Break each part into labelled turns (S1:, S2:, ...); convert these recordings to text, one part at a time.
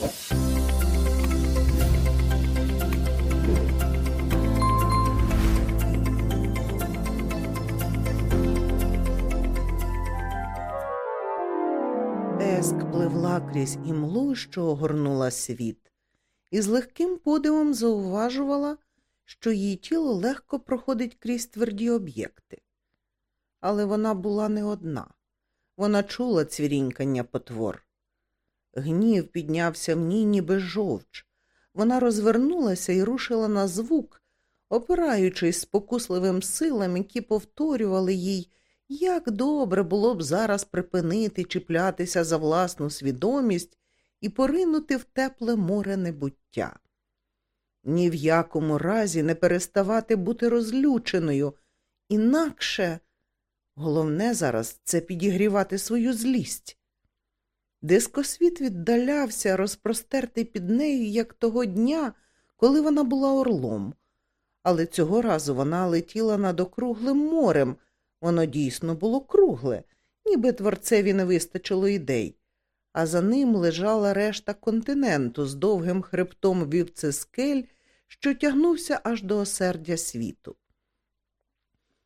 S1: Еск пливла крізь імлу, що огорнула світ, і з легким подивом зауважувала, що її тіло легко проходить крізь тверді об'єкти. Але вона була не одна. Вона чула цвірінькання потвор. Гнів піднявся в ній, ніби жовч. Вона розвернулася і рушила на звук, опираючись спокусливим силам, які повторювали їй, як добре було б зараз припинити чіплятися за власну свідомість і поринути в тепле море небуття. Ні в якому разі не переставати бути розлюченою, інакше головне зараз це підігрівати свою злість. Дискосвіт віддалявся, розпростертий під нею, як того дня, коли вона була орлом. Але цього разу вона летіла над округлим морем. Воно дійсно було кругле, ніби творцеві не вистачило ідей, а за ним лежала решта континенту з довгим хребтом вівцескель, що тягнувся аж до осердя світу.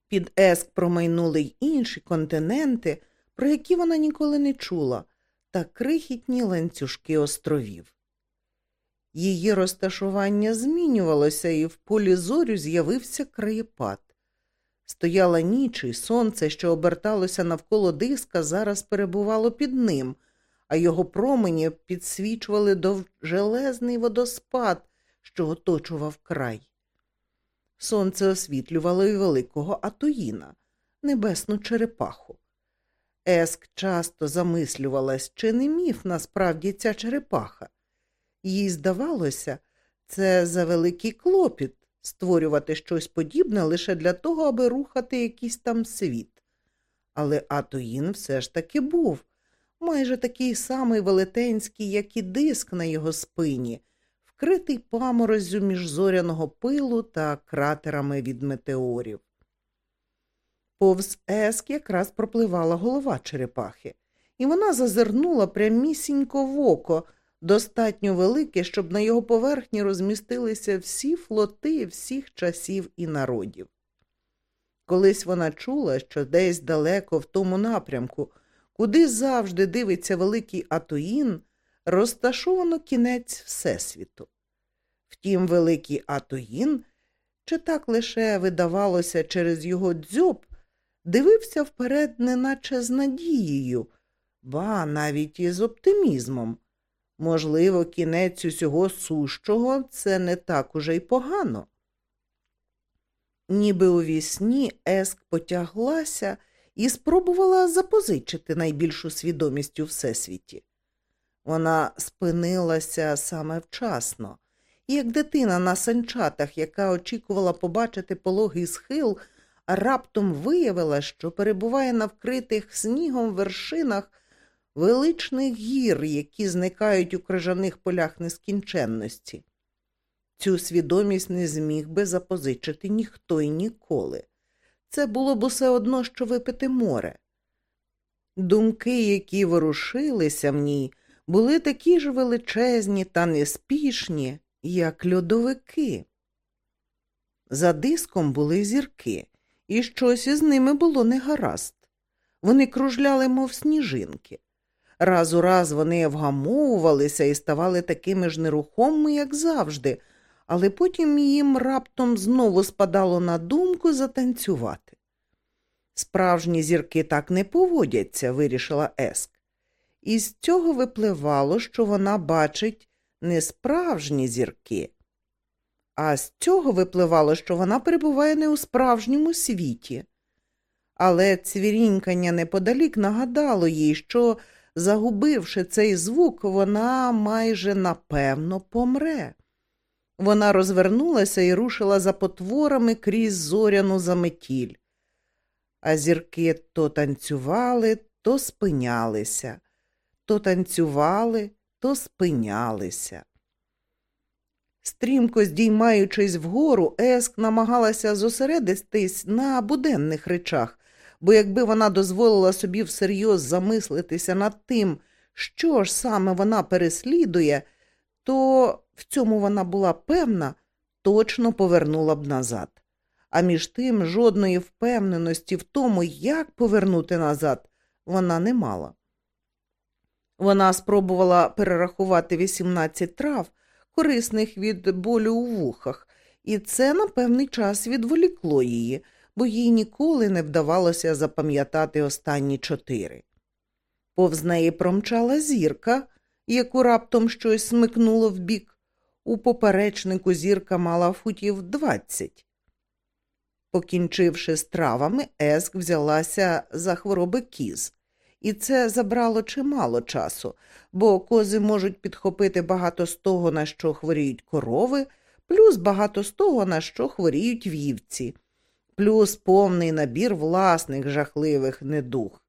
S1: Під Еск промайнули й інші континенти, про які вона ніколи не чула, та крихітні ланцюжки островів. Її розташування змінювалося, і в полі зорю з'явився краєпад. Стояла ніч, і сонце, що оберталося навколо диска, зараз перебувало під ним, а його промені підсвічували довжелезний водоспад, що оточував край. Сонце освітлювало й великого Атуїна, небесну черепаху. Еск часто замислювалась, чи не міф насправді ця черепаха. Їй здавалося, це за великий клопіт створювати щось подібне лише для того, аби рухати якийсь там світ. Але Атуїн все ж таки був, майже такий самий велетенський, як і диск на його спині, вкритий паморозю міжзоряного пилу та кратерами від метеорів. Повз еск якраз пропливала голова черепахи, і вона зазирнула прямісінько в око, достатньо велике, щоб на його поверхні розмістилися всі флоти всіх часів і народів. Колись вона чула, що десь далеко в тому напрямку, куди завжди дивиться великий Атуїн, розташовано кінець Всесвіту. Втім, великий Атуїн, чи так лише видавалося через його дзьоб, дивився вперед, неначе з надією, ба навіть із оптимізмом. Можливо, кінець усього сущого це не так уже й погано. Ніби у вісні Еск потяглася і спробувала запозичити найбільшу свідомість у всесвіті. Вона спинилася саме вчасно, як дитина на санчатах, яка очікувала побачити пологий схил, раптом виявила, що перебуває на вкритих снігом вершинах величних гір, які зникають у крижаних полях нескінченності. Цю свідомість не зміг би запозичити ніхто і ніколи. Це було б усе одно, що випити море. Думки, які ворушилися в ній, були такі ж величезні та неспішні, як льодовики. За диском були зірки, і щось із ними було негаразд. Вони кружляли, мов сніжинки. Раз у раз вони вгамовувалися і ставали такими ж нерухомими, як завжди, але потім їм раптом знову спадало на думку затанцювати. Справжні зірки так не поводяться, вирішила Еск. І з цього випливало, що вона бачить не справжні зірки, а з цього випливало, що вона перебуває не у справжньому світі. Але цвірінькання неподалік нагадало їй, що Загубивши цей звук, вона майже напевно помре. Вона розвернулася і рушила за потворами крізь зоряну заметіль. А зірки то танцювали, то спинялися, то танцювали, то спинялися. Стрімко здіймаючись вгору, Еск намагалася зосередитись на буденних речах, бо якби вона дозволила собі всерйоз замислитися над тим, що ж саме вона переслідує, то в цьому вона була певна, точно повернула б назад. А між тим жодної впевненості в тому, як повернути назад, вона не мала. Вона спробувала перерахувати 18 трав, корисних від болю у вухах, і це на певний час відволікло її, бо їй ніколи не вдавалося запам'ятати останні чотири. Повз неї промчала зірка, яку раптом щось смикнуло вбік. У поперечнику зірка мала футів двадцять. Покінчивши з травами, Еск взялася за хвороби кіз, і це забрало чимало часу, бо кози можуть підхопити багато з того, на що хворіють корови, плюс багато з того, на що хворіють вівці, плюс повний набір власних жахливих недуг.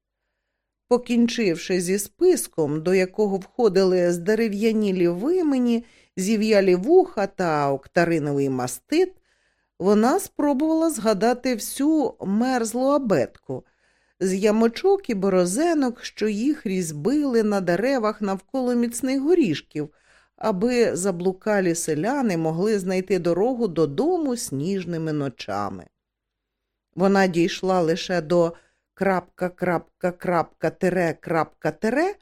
S1: Покінчивши зі списком, до якого входили здерев'янілі вимені, зів'ялі вуха та октариновий мастит, вона спробувала згадати всю мерзлу абетку з ямочок і борозенок, що їх різьбили на деревах навколо міцних горішків, аби заблукалі селяни могли знайти дорогу додому сніжними ночами. Вона дійшла лише до крапка, крапка, крапка, тире, крапка, тире,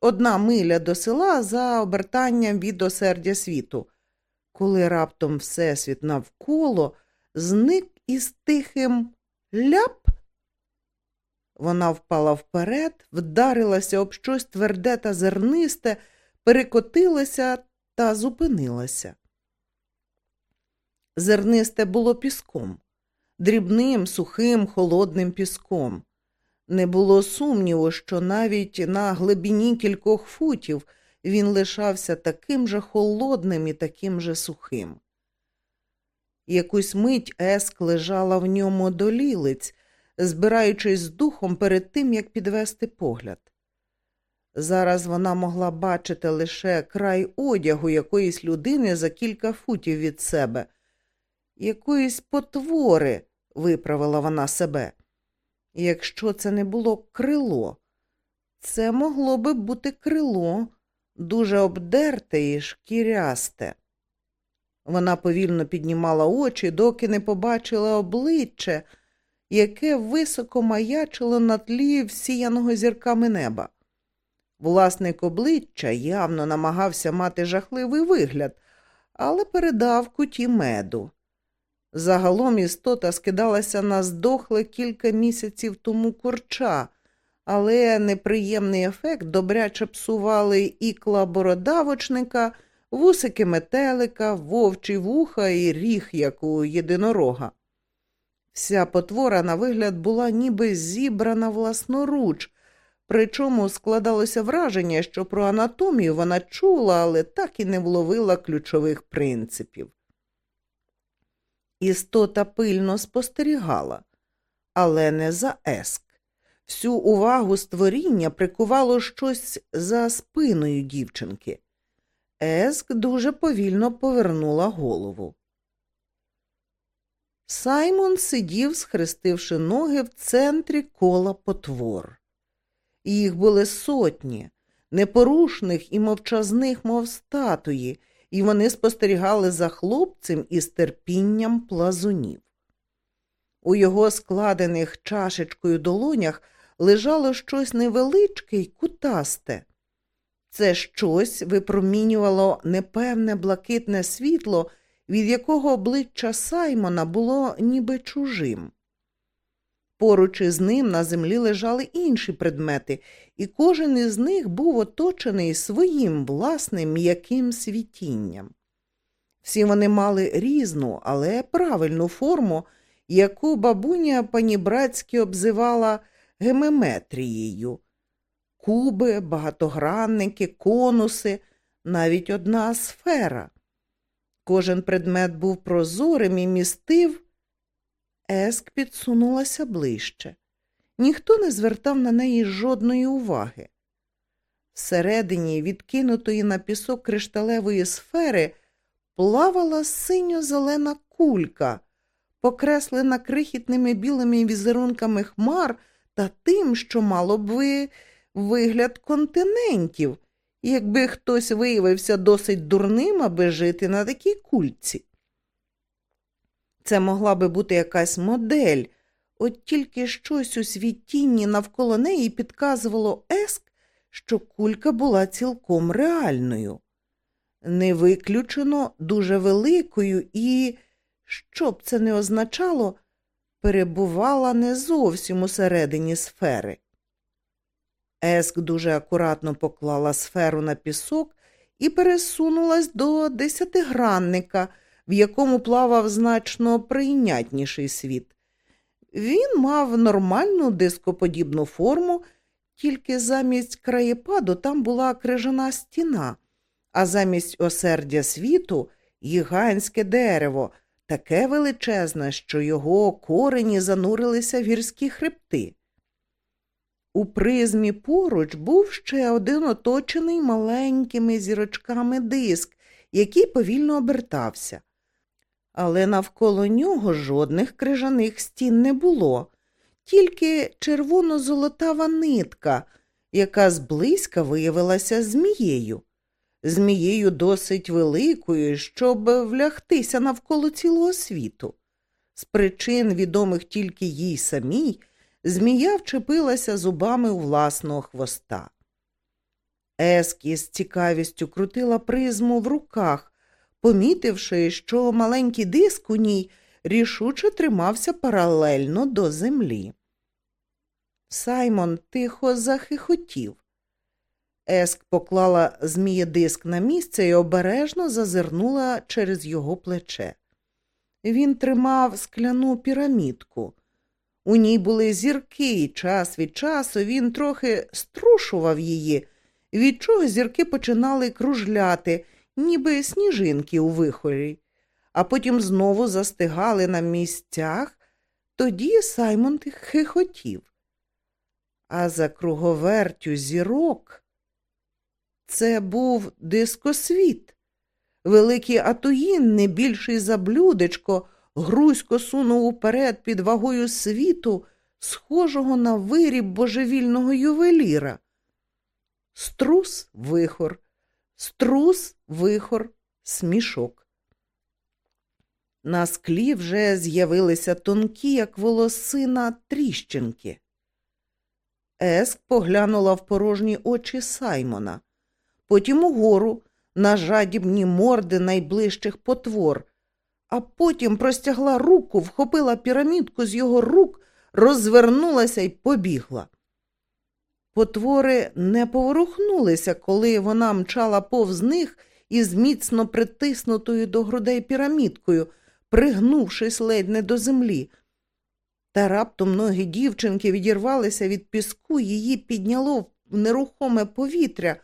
S1: одна миля до села за обертанням від осердя світу, коли раптом Всесвіт навколо зник із тихим ляп. Вона впала вперед, вдарилася об щось тверде та зернисте, перекотилася та зупинилася. Зернисте було піском, дрібним, сухим, холодним піском. Не було сумніву, що навіть на глибині кількох футів він лишався таким же холодним і таким же сухим. Якусь мить Еск лежала в ньому до лілиць, збираючись з духом перед тим, як підвести погляд. Зараз вона могла бачити лише край одягу якоїсь людини за кілька футів від себе, якоїсь потвори, виправила вона себе. Якщо це не було крило, це могло би бути крило, дуже обдерте і шкірясте. Вона повільно піднімала очі, доки не побачила обличчя, яке високо маячило на тлі всіяного зірками неба. Власник обличчя явно намагався мати жахливий вигляд, але передав куті меду. Загалом істота скидалася на здохле кілька місяців тому курча, але неприємний ефект добряче псували ікла бородавочника, вусики метелика, вовчі вуха і ріг, як у єдинорога. Вся потвора, на вигляд, була ніби зібрана власноруч, причому складалося враження, що про анатомію вона чула, але так і не вловила ключових принципів. Істота пильно спостерігала, але не за еск. Всю увагу створіння прикувало щось за спиною дівчинки. Еск дуже повільно повернула голову. Саймон сидів, схрестивши ноги в центрі кола потвор. Їх були сотні, непорушних і мовчазних, мов статуї, і вони спостерігали за хлопцем із терпінням плазунів. У його складених чашечкою долонях лежало щось невеличке й кутасте. Це щось випромінювало непевне блакитне світло, від якого обличчя Саймона було ніби чужим. Поруч із ним на землі лежали інші предмети, і кожен із них був оточений своїм власним м'яким світінням. Всі вони мали різну, але правильну форму, яку бабуня панібратськи обзивала гемеметрією. Куби, багатогранники, конуси, навіть одна сфера. Кожен предмет був прозорим і містив. Еск підсунулася ближче. Ніхто не звертав на неї жодної уваги. Всередині відкинутої на пісок кришталевої сфери плавала синьо-зелена кулька, покреслена крихітними білими візерунками хмар та тим, що мало б ви вигляд континентів, якби хтось виявився досить дурним, аби жити на такій кульці. Це могла би бути якась модель, от тільки щось у світінні навколо неї підказувало Еск, що кулька була цілком реальною. Не виключено дуже великою і, що б це не означало, перебувала не зовсім усередині сфери. Еск дуже акуратно поклала сферу на пісок і пересунулась до десятигранника, в якому плавав значно прийнятніший світ. Він мав нормальну дископодібну форму, тільки замість краєпаду там була крижана стіна, а замість осердя світу гігантське дерево, таке величезне, що його корені занурилися в гірські хребти. У призмі поруч був ще один оточений маленькими зірочками диск, який повільно обертався. Але навколо нього жодних крижаних стін не було, тільки червоно-золотава нитка, яка зблизька виявилася змією. Змією досить великою, щоб влягтися навколо цілого світу. З причин, відомих тільки їй самій, змія вчепилася зубами у власного хвоста. Ескі з цікавістю крутила призму в руках, помітивши, що маленький диск у ній рішуче тримався паралельно до землі. Саймон тихо захихотів. Еск поклала змієдиск на місце і обережно зазирнула через його плече. Він тримав скляну пірамідку. У ній були зірки, і час від часу він трохи струшував її, від чого зірки починали кружляти, ніби сніжинки у вихорі, а потім знову застигали на місцях, тоді Саймон хихотів. А за круговертю зірок це був дискосвіт. Великий Атуїн, не більший за блюдечко, грузько сунув уперед під вагою світу, схожого на виріб божевільного ювеліра. Струс вихор, струс вихор, смішок. На склі вже з'явилися тонкі, як волосина, тріщинки. Еск поглянула в порожні очі Саймона, потім угору на жадібні морди найближчих потвор, а потім простягла руку, вхопила пірамідку з його рук, розвернулася і побігла. Потвори не поворухнулися, коли вона мчала повз них із міцно притиснутою до грудей пірамідкою, пригнувшись ледь не до землі. Та раптом ноги дівчинки відірвалися від піску, її підняло в нерухоме повітря.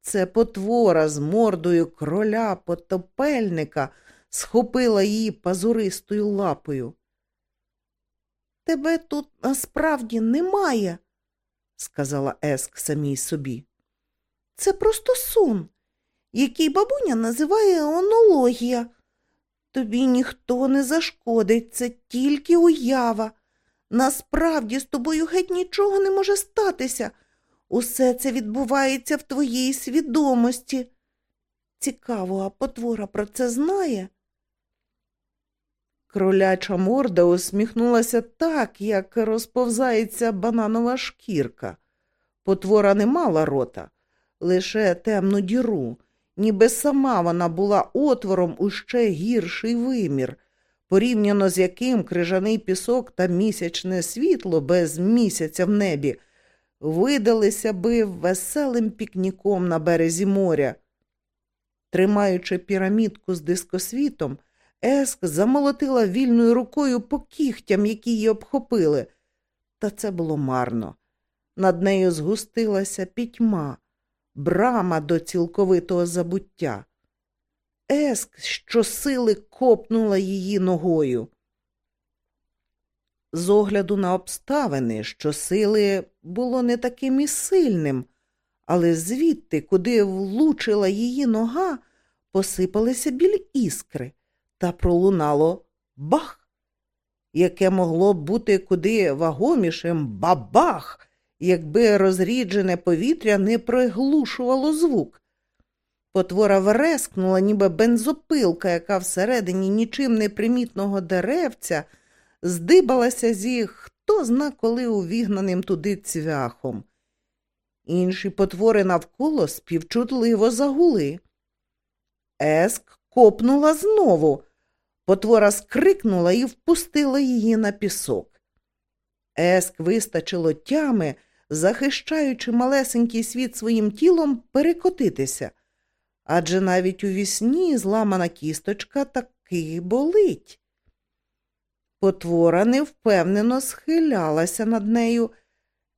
S1: Це потвора з мордою кроля потопельника схопила її пазуристою лапою. Тебе тут насправді немає, сказала Еск самій собі. Це просто сон, який бабуня називає онологія. Тобі ніхто не зашкодить, це тільки уява. Насправді з тобою геть нічого не може статися. Усе це відбувається в твоїй свідомості. Цікаво, а потвора про це знає? Кроляча морда усміхнулася так, як розповзається бананова шкірка. Потвора не мала рота, лише темну діру, ніби сама вона була отвором у ще гірший вимір, порівняно з яким крижаний пісок та місячне світло без місяця в небі видалися би веселим пікніком на березі моря. Тримаючи пірамідку з дискосвітом, Еск замолотила вільною рукою по кігтям, які її обхопили. Та це було марно. Над нею згустилася пітьма, брама до цілковитого забуття. Еск щосили копнула її ногою. З огляду на обставини, що сили було не таким і сильним, але звідти, куди влучила її нога, посипалися білі іскри та пролунало бах, яке могло б бути куди вагомішим бабах, якби розріджене повітря не приглушувало звук. Потвора верескнула, ніби бензопилка, яка всередині нічим непримітного деревця здибалася зі хто зна коли увігнаним туди цвяхом. Інші потвори навколо співчутливо загули. Еск копнула знову. Потвора скрикнула і впустила її на пісок. Еск вистачило тями, захищаючи малесенький світ своїм тілом, перекотитися. Адже навіть у вісні зламана кісточка таки болить. Потвора невпевнено схилялася над нею.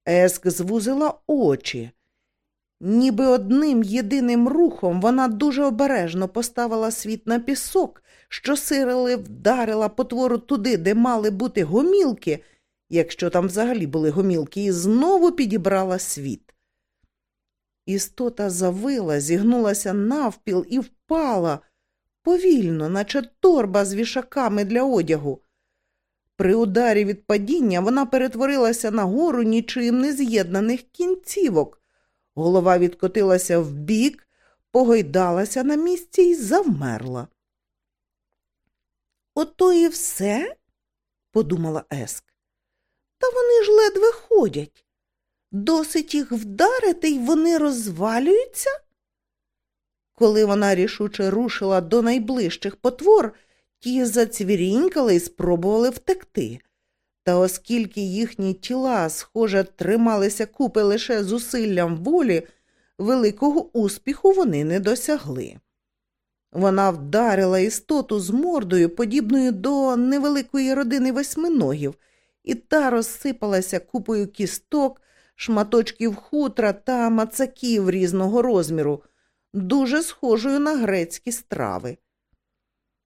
S1: Еск звузила очі. Ніби одним єдиним рухом вона дуже обережно поставила світ на пісок, що сирили вдарила потвору туди, де мали бути гомілки, якщо там взагалі були гомілки, і знову підібрала світ. Істота завила, зігнулася навпіл і впала повільно, наче торба з вішаками для одягу. При ударі від падіння вона перетворилася на гору нічим не з'єднаних кінцівок. Голова відкотилася вбік, погойдалася на місці і завмерла. Ото і все, подумала Еск. Та вони ж ледве ходять. Досить їх вдарити, й вони розвалюються. Коли вона рішуче рушила до найближчих потвор, ті зацвірінькали і спробували втекти. Та оскільки їхні тіла, схоже, трималися купи лише зусиллям волі, великого успіху вони не досягли. Вона вдарила істоту з мордою, подібною до невеликої родини восьминогів, і та розсипалася купою кісток, шматочків хутра та мацаків різного розміру, дуже схожою на грецькі страви.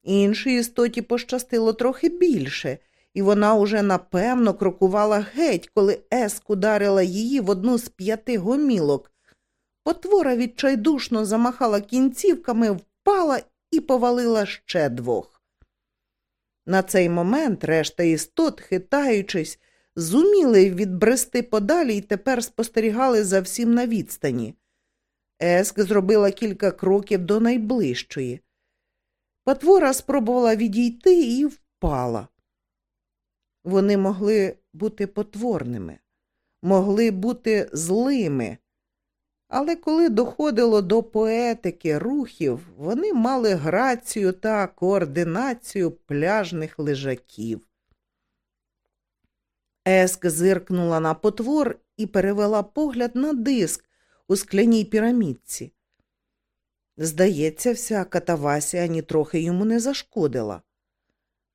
S1: Іншій істоті пощастило трохи більше, і вона уже напевно крокувала геть, коли Еск ударила її в одну з п'яти гомілок. Потвора відчайдушно замахала кінцівками, впала і повалила ще двох. На цей момент решта істот, хитаючись, зуміли відбрести подалі і тепер спостерігали за всім на відстані. Еск зробила кілька кроків до найближчої. Потвора спробувала відійти і впала. Вони могли бути потворними, могли бути злими, але коли доходило до поетики рухів, вони мали грацію та координацію пляжних лежаків. Еск зиркнула на потвор і перевела погляд на диск у скляній пірамідці. Здається, вся катавасія нітрохи йому не зашкодила.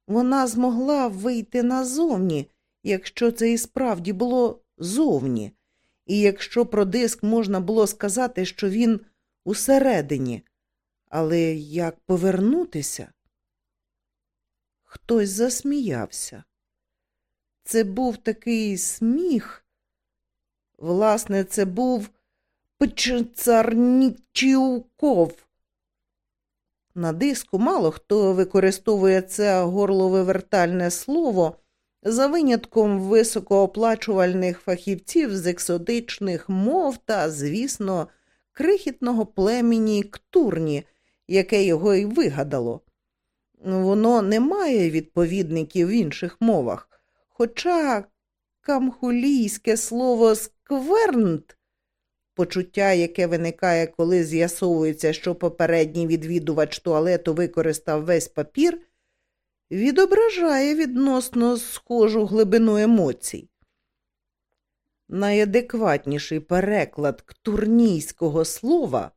S1: Вона змогла вийти назовні, якщо це і справді було зовні, і якщо про диск можна було сказати, що він усередині, але як повернутися? Хтось засміявся. Це був такий сміх. Власне, це був Пчцарнічівков. На диску мало хто використовує це горловивертальне слово за винятком високооплачувальних фахівців з екзотичних мов та, звісно, крихітного племені Ктурні, яке його й вигадало. Воно не має відповідників в інших мовах, хоча камхулійське слово сквернт Почуття, яке виникає, коли з'ясовується, що попередній відвідувач туалету використав весь папір, відображає відносно схожу глибину емоцій. Найадекватніший переклад ктурнійського слова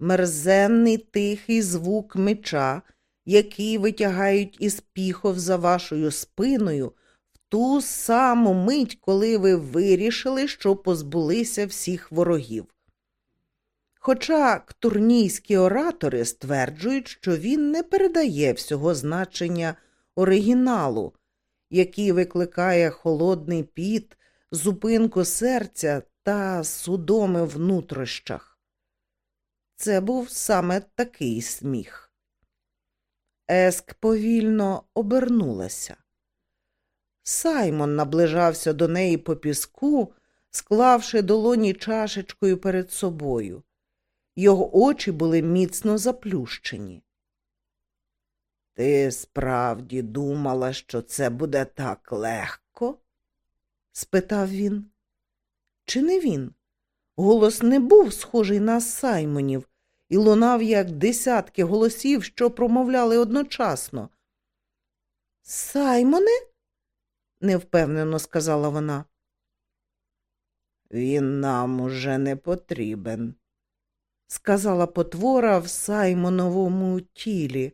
S1: мерзенний тихий звук меча, який витягають із піхов за вашою спиною в ту саму мить, коли ви вирішили, що позбулися всіх ворогів. Хоча ктурнійські оратори стверджують, що він не передає всього значення оригіналу, який викликає холодний піт, зупинку серця та судоми в нутрощах. Це був саме такий сміх. Еск повільно обернулася. Саймон наближався до неї по піску, склавши долоні чашечкою перед собою. Його очі були міцно заплющені. Ти справді думала, що це буде так легко? спитав він. Чи не він? Голос не був схожий на Саймонів і лунав, як десятки голосів, що промовляли одночасно. Саймоне? невпевнено сказала вона. Він нам уже не потрібен, сказала потвора в Саймоновому тілі.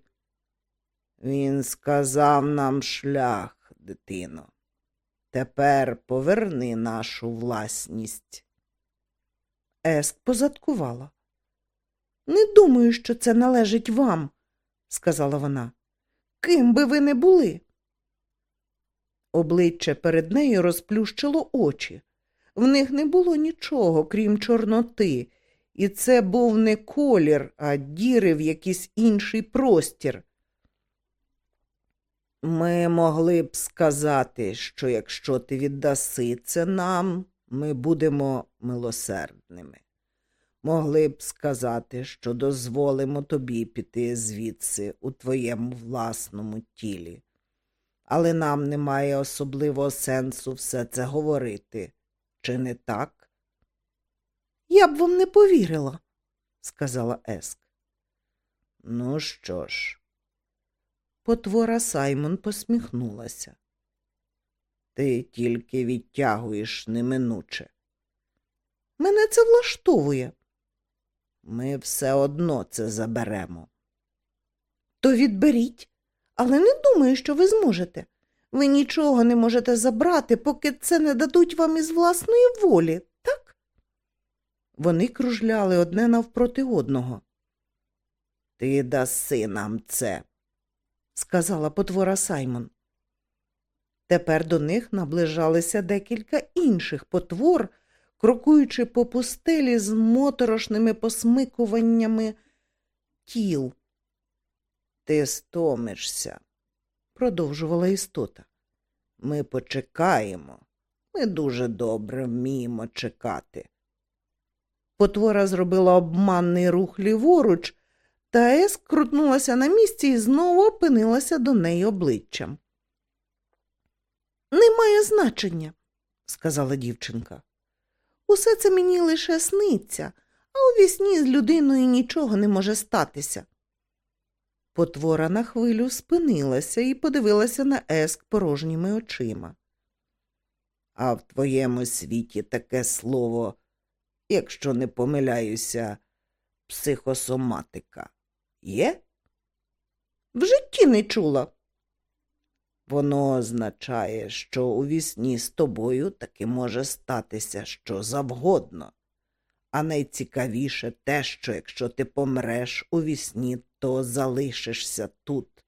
S1: Він сказав нам шлях, дитино. Тепер поверни нашу власність. Еск позадкувала. Не думаю, що це належить вам, сказала вона. Ким би ви не були? Обличчя перед нею розплющило очі. В них не було нічого, крім чорноти, і це був не колір, а діри в якийсь інший простір. Ми могли б сказати, що якщо ти віддаси це нам, ми будемо милосердними. Могли б сказати, що дозволимо тобі піти звідси у твоєму власному тілі. Але нам немає особливого сенсу все це говорити. Чи не так? Я б вам не повірила, сказала Еск. Ну що ж, потвора Саймон посміхнулася. Ти тільки відтягуєш неминуче. Мене це влаштовує. Ми все одно це заберемо. То відберіть, але не думаю, що ви зможете. Ви нічого не можете забрати, поки це не дадуть вам із власної волі? Вони кружляли одне навпроти одного. Ти даси нам це, сказала потвора Саймон. Тепер до них наближалися декілька інших потвор, крокуючи по пустелі з моторошними посмикуваннями тіл. Ти стомишся, продовжувала істота. Ми почекаємо. Ми дуже добре вміємо чекати. Потвора зробила обманний рух ліворуч, та Ес крутнулася на місці і знову опинилася до неї обличчям. Немає значення, сказала дівчинка. Усе це мені лише сниться, а у вісні з людиною нічого не може статися. Потвора на хвилю спинилася і подивилася на еск порожніми очима. А в твоєму світі таке слово, якщо не помиляюся, психосоматика є? В житті не чула. Воно означає, що у вісні з тобою таки може статися що завгодно. А найцікавіше те, що якщо ти помреш у вісні, то залишишся тут.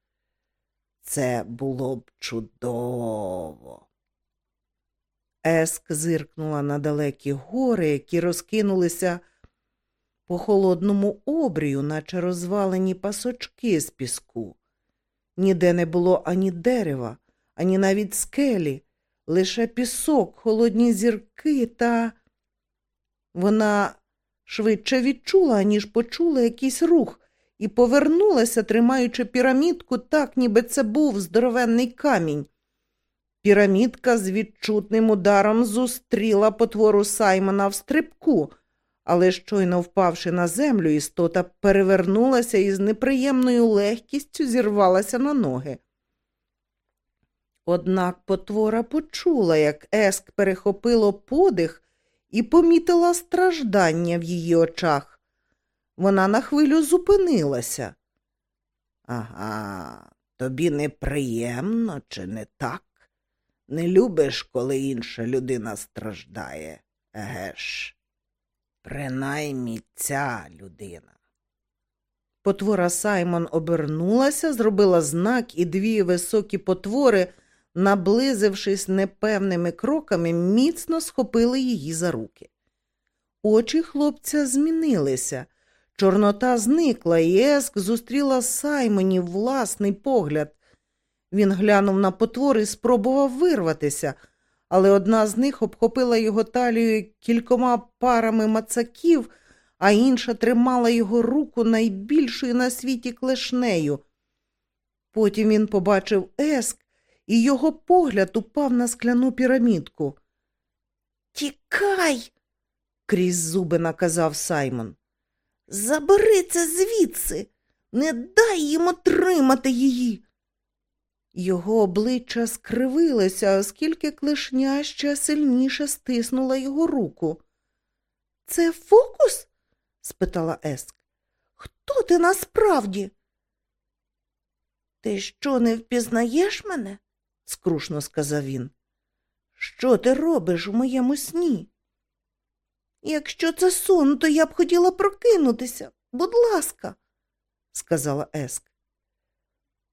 S1: Це було б чудово. Еск зиркнула на далекі гори, які розкинулися по холодному обрію, наче розвалені пасочки з піску. Ніде не було ані дерева, ані навіть скелі, лише пісок, холодні зірки та. Вона швидше відчула, ніж почула якийсь рух, і повернулася, тримаючи пірамідку так, ніби це був здоровенний камінь. Пірамідка з відчутним ударом зустріла потвору Саймона в стрибку, але, щойно впавши на землю, істота перевернулася і з неприємною легкістю зірвалася на ноги. Однак потвора почула, як Еск перехопило подих і помітила страждання в її очах. Вона на хвилю зупинилася. Ага, тобі неприємно, чи не так? Не любиш, коли інша людина страждає, еге ж? Принаймні ця людина. Потвора Саймон обернулася, зробила знак, і дві високі потвори, наблизившись непевними кроками, міцно схопили її за руки. Очі хлопця змінилися. Чорнота зникла, і Еск зустріла Саймонів власний погляд. Він глянув на потвор і спробував вирватися, але одна з них обхопила його талію кількома парами мацаків, а інша тримала його руку найбільшою на світі клешнею. Потім він побачив еск, і його погляд упав на скляну пірамідку. Тікай, крізь зуби наказав Саймон. Забери це звідси, не дай їм отримати її. Його обличчя скривилося, оскільки клешня ще сильніше стиснула його руку. Це фокус? спитала Еск. Хто ти насправді? Ти що, не впізнаєш мене? скрушно сказав він. Що ти робиш у моєму сні? Якщо це сон, то я б хотіла прокинутися. Будь ласка, сказала Еск.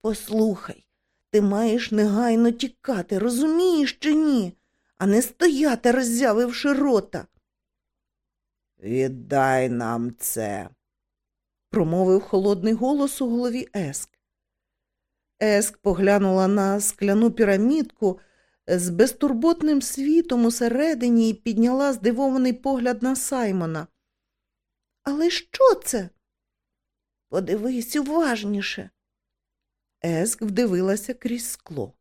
S1: Послухай, ти маєш негайно тікати, розумієш чи ні, а не стояти, роззявивши рота. Віддай нам це, промовив холодний голос у голові Еск. Еск поглянула на скляну пірамідку з безтурботним світом усередині і підняла здивований погляд на Саймона. Але що це? Подивись уважніше. Еск вдивилася крізь скло.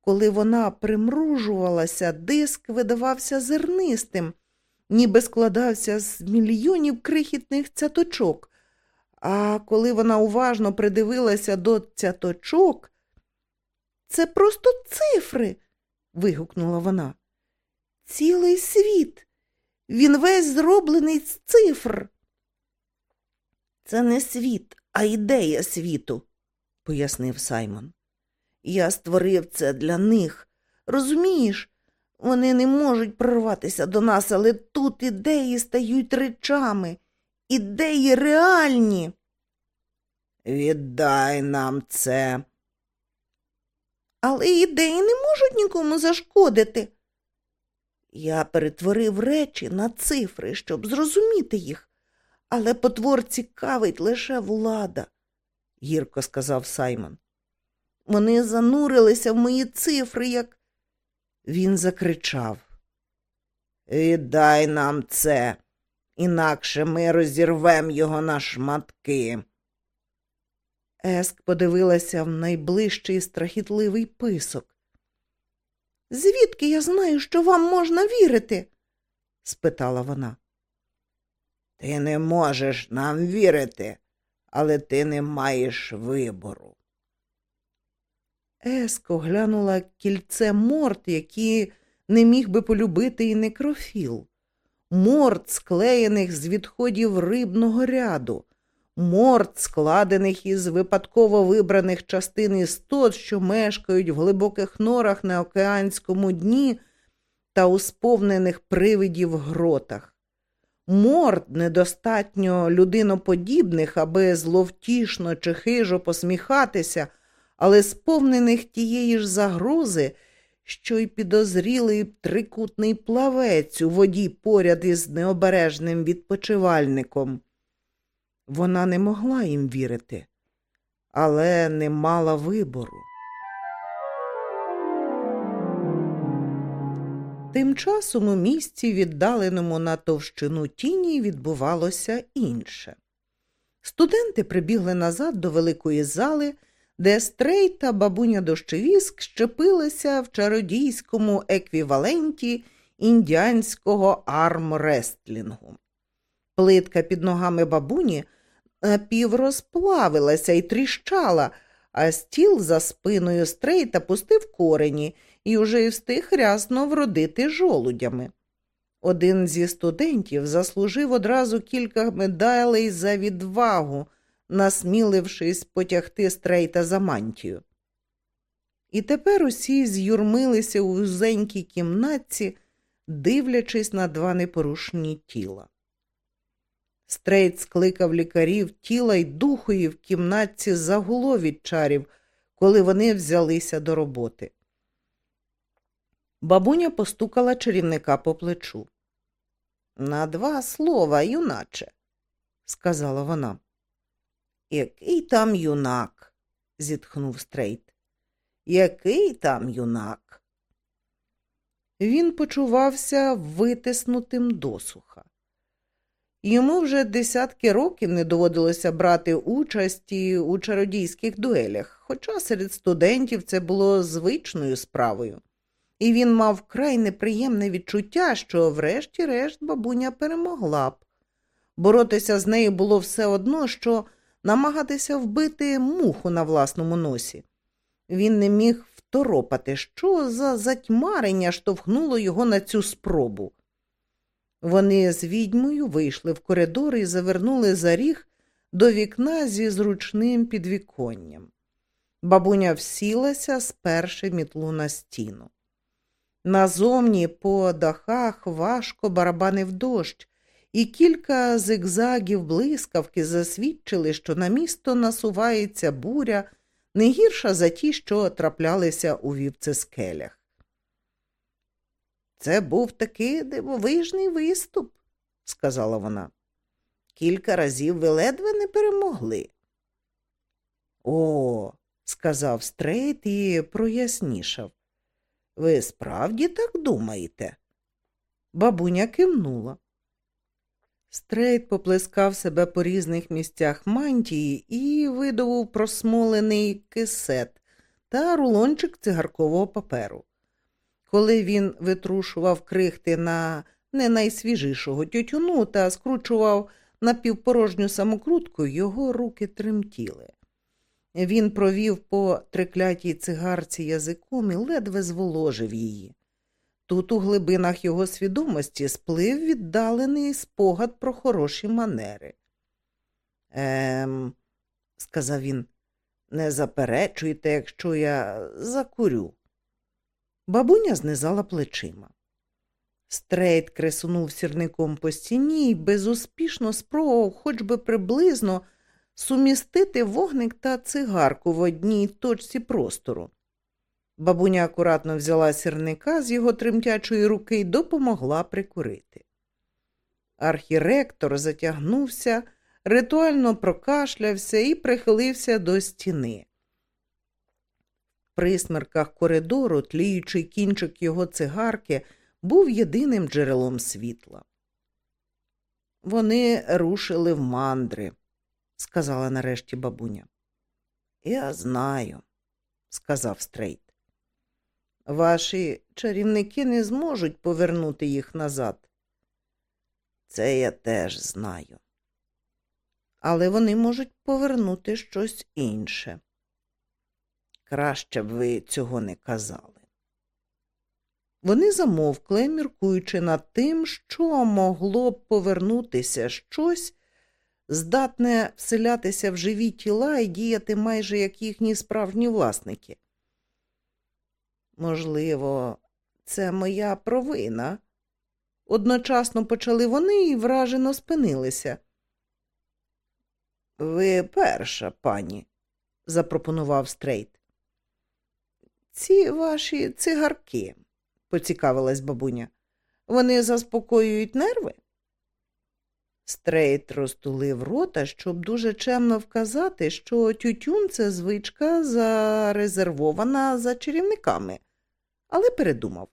S1: Коли вона примружувалася, диск видавався зернистим, ніби складався з мільйонів крихітних цяточок. А коли вона уважно придивилася до цяточок, це просто цифри, вигукнула вона. Цілий світ. Він весь зроблений з цифр. Це не світ, а ідея світу, пояснив Саймон. Я створив це для них. Розумієш, вони не можуть прорватися до нас, але тут ідеї стають речами, ідеї реальні. Віддай нам це. Але ідеї не можуть нікому зашкодити. Я перетворив речі на цифри, щоб зрозуміти їх, але потвор цікавить лише влада, гірко сказав Саймон. Вони занурилися в мої цифри, як. Він закричав. Віддай нам це, інакше ми розірвем його на шматки. Еск подивилася в найближчий страхітливий писок. Звідки я знаю, що вам можна вірити? спитала вона. Ти не можеш нам вірити, але ти не маєш вибору. Еско глянула кільце морд, які не міг би полюбити і некрофіл, морд, склеєних з відходів рибного ряду, морд, складених із випадково вибраних частин істот, що мешкають в глибоких норах на океанському дні та у сповнених привидів гротах. Морд недостатньо людиноподібних, аби зловтішно чи хижо посміхатися, але сповнених тієї ж загрози, що й підозрілий трикутний плавець у воді поряд із необережним відпочивальником. Вона не могла їм вірити, але не мала вибору. Тим часом у місці, віддаленому на товщину тіні, відбувалося інше. Студенти прибігли назад до великої зали, де стрей та бабуня дощевіск щепилися в чародійському еквіваленті індіанського армрестлінгу. Плитка під ногами бабуні напіврозплавилася і тріщала, а стіл за спиною стрейта пустив корені і уже й встиг рясно вродити жолудями. Один зі студентів заслужив одразу кілька медалей за відвагу, насмілившись потягти Стрейта за мантію. І тепер усі з'юрмилися у вузенькій кімнатці, дивлячись на два непорушні тіла. Стрейт скликав лікарів тіла й духу, і в кімнатці загуло від чарів, коли вони взялися до роботи. Бабуня постукала чарівника по плечу. На два слова, юначе, сказала вона. Який там юнак? зітхнув Стрейт. Який там юнак? він почувався витиснутим досуха. Йому вже десятки років не доводилося брати участі у чародійських дуелях, хоча серед студентів це було звичною справою. І він мав край неприємне відчуття, що, врешті-решт, бабуня перемогла б. Боротися з нею було все одно, що намагатися вбити муху на власному носі. Він не міг второпати, що за затьмарення штовхнуло його на цю спробу. Вони з відьмою вийшли в коридор і завернули за ріг до вікна зі зручним підвіконням. Бабуня всілася, сперши мітлу на стіну. Назовні по дахах важко барабанив дощ, і кілька зигзагів блискавки засвідчили, що на місто насувається буря не гірша за ті, що траплялися у вівцескелях. Це був такий дивовижний виступ, сказала вона. Кілька разів ви ледве не перемогли. О, сказав Стрейт і прояснішав. Ви справді так думаєте? Бабуня кивнула. Стрейт поплескав себе по різних місцях мантії і видобув просмолений кисет та рулончик цигаркового паперу. Коли він витрушував крихти не найсвіжішого тютюну та скручував напівпорожню самокрутку, його руки тремтіли. Він провів по триклятій цигарці язиком і ледве зволожив її. Тут у глибинах його свідомості сплив віддалений спогад про хороші манери. Ем, сказав він, не заперечуйте, якщо я закурю. Бабуня знизала плечима. Стрейт кресунув сірником по стіні і безуспішно спробував хоч би приблизно сумістити вогник та цигарку в одній точці простору. Бабуня акуратно взяла сірника з його тремтячої руки і допомогла прикурити. Архіректор затягнувся, ритуально прокашлявся і прихилився до стіни. В присмерках коридору, тліючий кінчик його цигарки, був єдиним джерелом світла. Вони рушили в мандри, сказала нарешті бабуня. Я знаю, сказав Стрейт. Ваші чарівники не зможуть повернути їх назад. Це я теж знаю. Але вони можуть повернути щось інше. Краще б ви цього не казали. Вони замовкли, міркуючи над тим, що могло б повернутися щось, здатне вселятися в живі тіла і діяти майже як їхні справжні власники. Можливо, це моя провина. Одночасно почали вони і вражено спинилися. Ви перша, пані, запропонував Стрейт. Ці ваші цигарки, поцікавилась бабуня. Вони заспокоюють нерви? Стрейт розтулив рота, щоб дуже чемно вказати, що тютюн це звичка зарезервована за чарівниками, але передумав.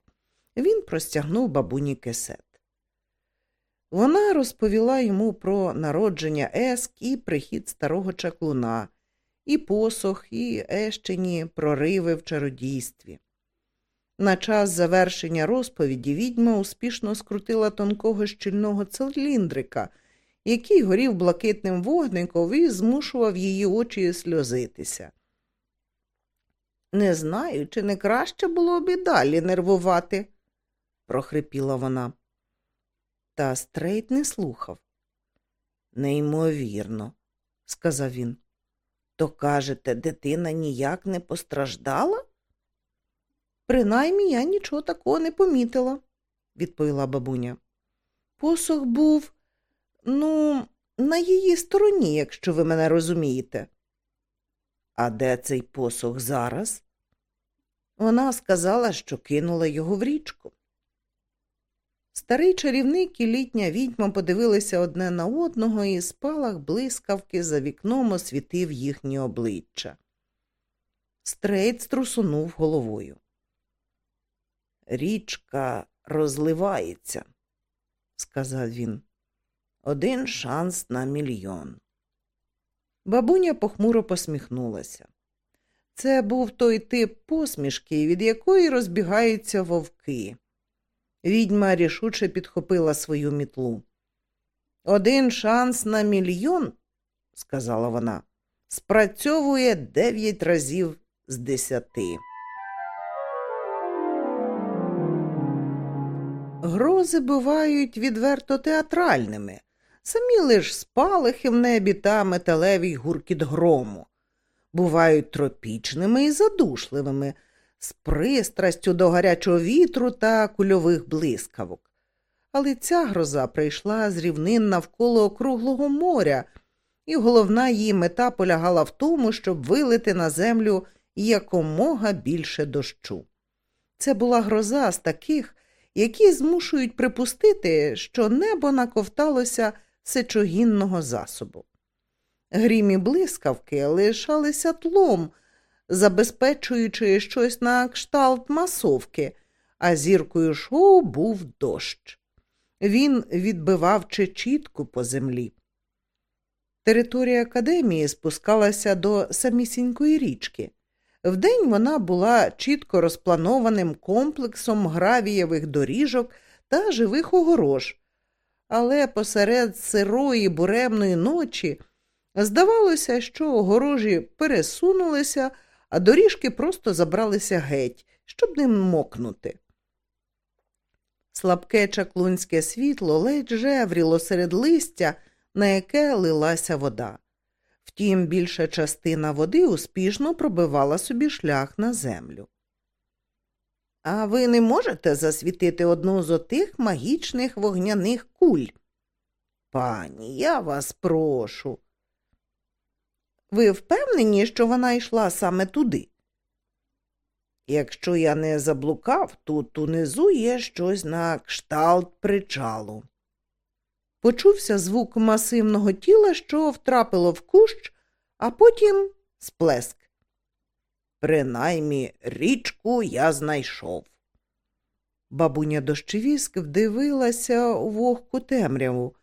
S1: Він простягнув бабуні кисет. Вона розповіла йому про народження Еск і прихід старого чаклуна, і посох, і ещені прориви в чародійстві. На час завершення розповіді відьма успішно скрутила тонкого щільного циліндрика – який горів блакитним вогником і змушував її очі сльозитися. Не знаю, чи не краще було б і далі нервувати, прохрипіла вона. Та Стрейт не слухав. Неймовірно, сказав він. То, кажете, дитина ніяк не постраждала? Принаймні я нічого такого не помітила, відповіла бабуня. Посох був Ну, на її стороні, якщо ви мене розумієте. А де цей посох зараз? Вона сказала, що кинула його в річку. Старий чарівник і літня відьма подивилися одне на одного, і спалах блискавки за вікном освітив їхні обличчя. Стрейт струсунув головою. Річка розливається, сказав він. Один шанс на мільйон. Бабуня похмуро посміхнулася. Це був той тип посмішки, від якої розбігаються вовки. Відьма рішуче підхопила свою мітлу. Один шанс на мільйон, сказала вона, спрацьовує дев'ять разів з десяти. Грози бувають відверто театральними, самі лиш спалахи в небі та металевий гуркіт грому. Бувають тропічними і задушливими, з пристрастю до гарячого вітру та кульових блискавок. Але ця гроза прийшла з рівнин навколо округлого моря, і головна її мета полягала в тому, щоб вилити на землю якомога більше дощу. Це була гроза з таких, які змушують припустити, що небо наковталося сечогінного засобу. Грім і блискавки лишалися тлом, забезпечуючи щось на кшталт масовки, а зіркою шоу був дощ. Він відбивав чечітку по землі. Територія академії спускалася до самісінької річки. Вдень вона була чітко розпланованим комплексом гравієвих доріжок та живих огорож, але посеред сирої буремної ночі здавалося, що огорожі пересунулися, а доріжки просто забралися геть, щоб не мокнути. Слабке чаклунське світло ледь жевріло серед листя, на яке лилася вода. Втім, більша частина води успішно пробивала собі шлях на землю. А ви не можете засвітити одну з отих магічних вогняних куль? Пані, я вас прошу. Ви впевнені, що вона йшла саме туди? Якщо я не заблукав, тут унизу є щось на кшталт причалу. Почувся звук масивного тіла, що втрапило в кущ, а потім сплеск. Принаймні річку я знайшов. Бабуня дощевіск вдивилася у вогку темряву.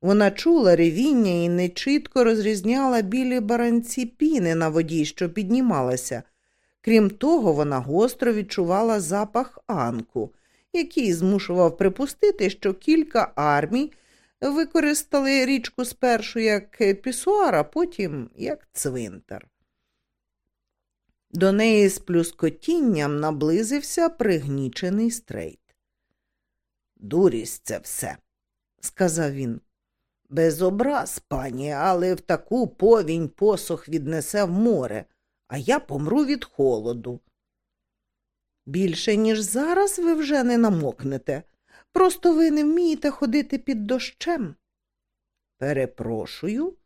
S1: Вона чула ревіння і нечітко розрізняла білі баранці піни на воді, що піднімалася. Крім того, вона гостро відчувала запах анку, який змушував припустити, що кілька армій використали річку спершу як пісуар, а потім як цвинтар. До неї з плюскотінням наблизився пригнічений Стрейт. Дурість це все, сказав він. Без образ, пані, але в таку повінь посох віднесе в море, а я помру від холоду. Більше, ніж зараз, ви вже не намокнете. Просто ви не вмієте ходити під дощем. Перепрошую.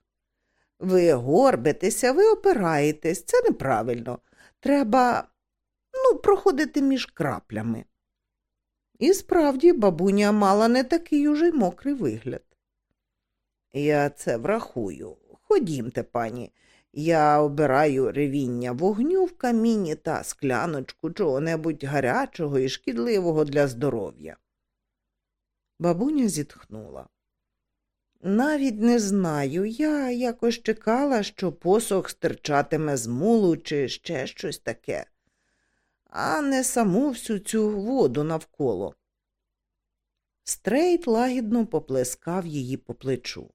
S1: Ви горбитеся, ви опираєтесь, це неправильно. Треба, ну, проходити між краплями. І справді бабуня мала не такий уже й мокрий вигляд. Я це врахую. Ходімте, пані. Я обираю ревіння вогню в каміні та скляночку чого-небудь гарячого і шкідливого для здоров'я. Бабуня зітхнула. Навіть не знаю. Я якось чекала, що посох стирчатиме з мулу чи ще щось таке, а не саму всю цю воду навколо. Стрейт лагідно поплескав її по плечу.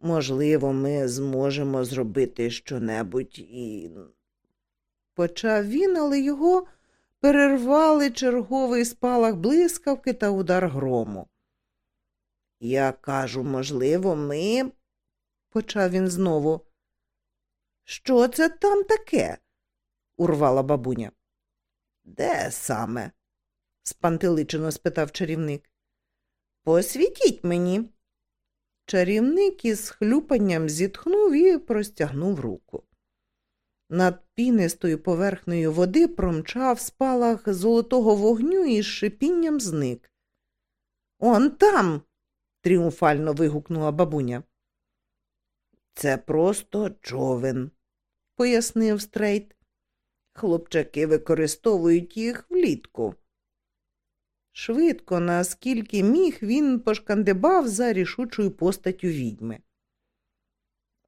S1: Можливо, ми зможемо зробити щонебудь і. Почав він, але його перервали черговий спалах блискавки та удар грому. Я кажу, можливо, ми, почав він знову. Що це там таке? урвала бабуня. Де саме? спантеличено спитав чарівник. Посвітіть мені. Чарівник із хлюпанням зітхнув і простягнув руку. Над пінистою поверхнею води промчав спалах золотого вогню і з шипінням зник. Он там. Тріумфально вигукнула бабуня. Це просто човен, пояснив Стрейт. Хлопчаки використовують їх влітку. Швидко, наскільки міг, він пошкандибав за рішучою постаттю відьми.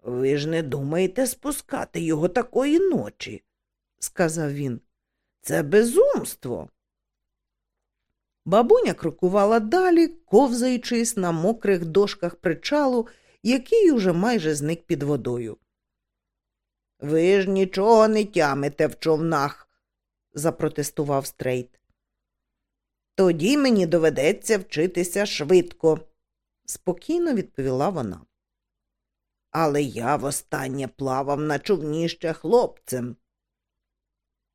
S1: Ви ж не думаєте спускати його такої ночі, сказав він. Це безумство. Бабуня крокувала далі, ковзаючись на мокрих дошках причалу, який уже майже зник під водою. Ви ж нічого не тямите в човнах, запротестував Стрейт. Тоді мені доведеться вчитися швидко, спокійно відповіла вона. Але я востаннє плавав на човні ще хлопцем.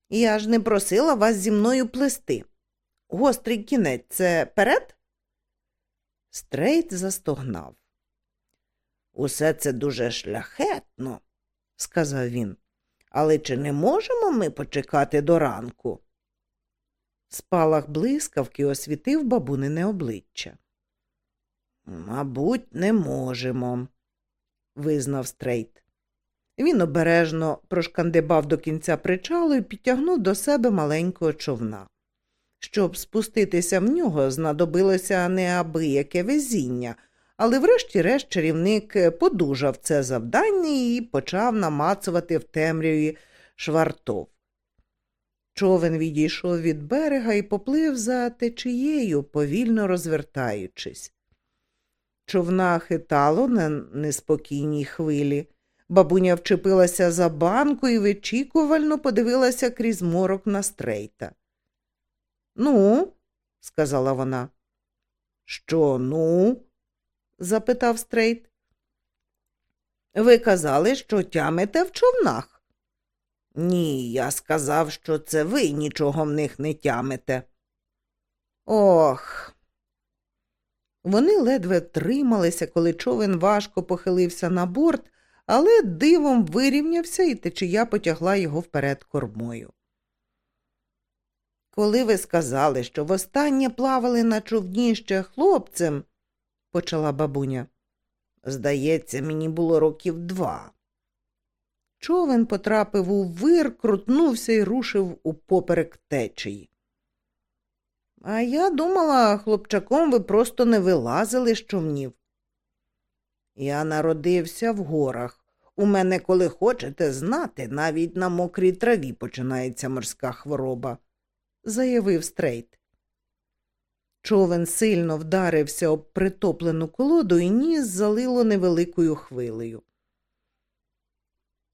S1: Я ж не просила вас зі мною плисти. Гострий кінець це перед? Стрейт застогнав. Усе це дуже шляхетно, сказав він. Але чи не можемо ми почекати до ранку? Спалах блискавки освітив бабунине обличчя. Мабуть, не можемо, визнав Стрейт. Він обережно прошкандибав до кінця причалу і підтягнув до себе маленького човна. Щоб спуститися в нього, знадобилося неабияке везіння, але врешті-решт чарівник подужав це завдання і почав намацувати в темряві швартов. Човен відійшов від берега і поплив за течією, повільно розвертаючись. Човна хитало на неспокійній хвилі. Бабуня вчепилася за банку і вичікувально подивилася крізь морок на стрейта. Ну, сказала вона. Що, ну? запитав Стрейт. Ви казали, що тямите в човнах. Ні, я сказав, що це ви нічого в них не тямите. Ох. Вони ледве трималися, коли човен важко похилився на борт, але дивом вирівнявся і течія потягла його вперед кормою. Коли ви сказали, що востаннє плавали на човні ще хлопцем, почала бабуня. Здається, мені було років два. Човен потрапив у вир, крутнувся і рушив упоперек течії. А я думала, хлопчаком ви просто не вилазили з човнів. Я народився в горах. У мене, коли хочете знати, навіть на мокрій траві починається морська хвороба, заявив Стрейт. Човен сильно вдарився об притоплену колоду і ніс залило невеликою хвилею.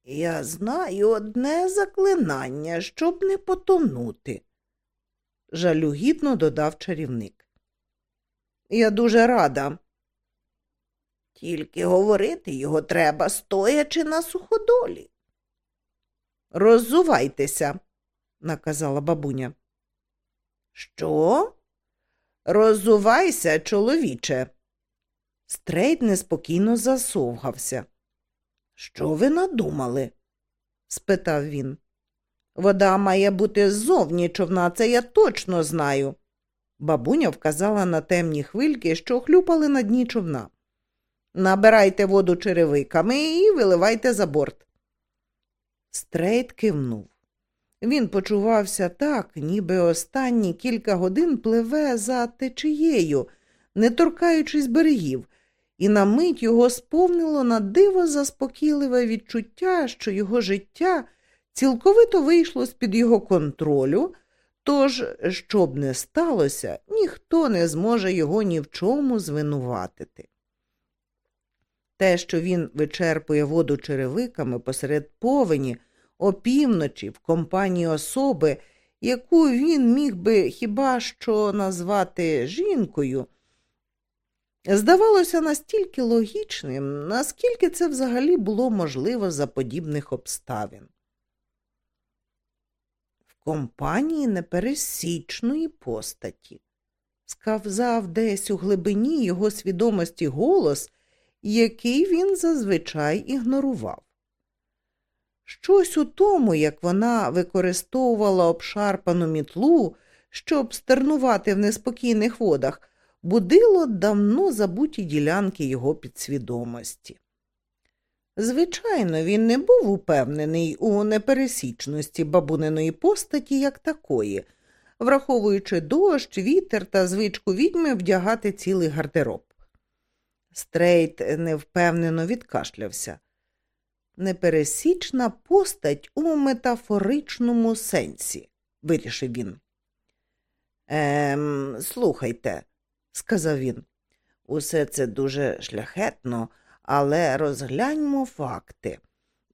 S1: Я знаю одне заклинання, щоб не потонути, жалюгідно додав чарівник. Я дуже рада. Тільки говорити його треба, стоячи на суходолі. Роззувайтеся, наказала бабуня. Що? Роззувайся, чоловіче. Стрейт неспокійно засовгався. Що ви надумали? спитав він. Вода має бути ззовні човна, це я точно знаю. Бабуня вказала на темні хвильки, що хлюпали на дні човна. Набирайте воду черевиками і виливайте за борт. Стрейт кивнув. Він почувався так, ніби останні кілька годин пливе за течією, не торкаючись берегів, і на мить його сповнило на диво заспокійливе відчуття, що його життя цілковито вийшло з-під його контролю, тож, що б не сталося, ніхто не зможе його ні в чому звинуватити. Те, що він вичерпує воду черевиками посеред повені, опівночі, в компанії особи, яку він міг би хіба що назвати жінкою, здавалося настільки логічним, наскільки це взагалі було можливо за подібних обставин. В компанії непересічної постаті, сказав десь у глибині його свідомості голос, який він зазвичай ігнорував. Щось у тому, як вона використовувала обшарпану мітлу, щоб стернувати в неспокійних водах, будило давно забуті ділянки його підсвідомості. Звичайно, він не був упевнений у непересічності бабуниної постаті як такої, враховуючи дощ, вітер та звичку відьми вдягати цілий гардероб. Стрейт невпевнено відкашлявся. Непересічна постать у метафоричному сенсі, вирішив він. Ем, слухайте, сказав він, усе це дуже шляхетно, але розгляньмо факти.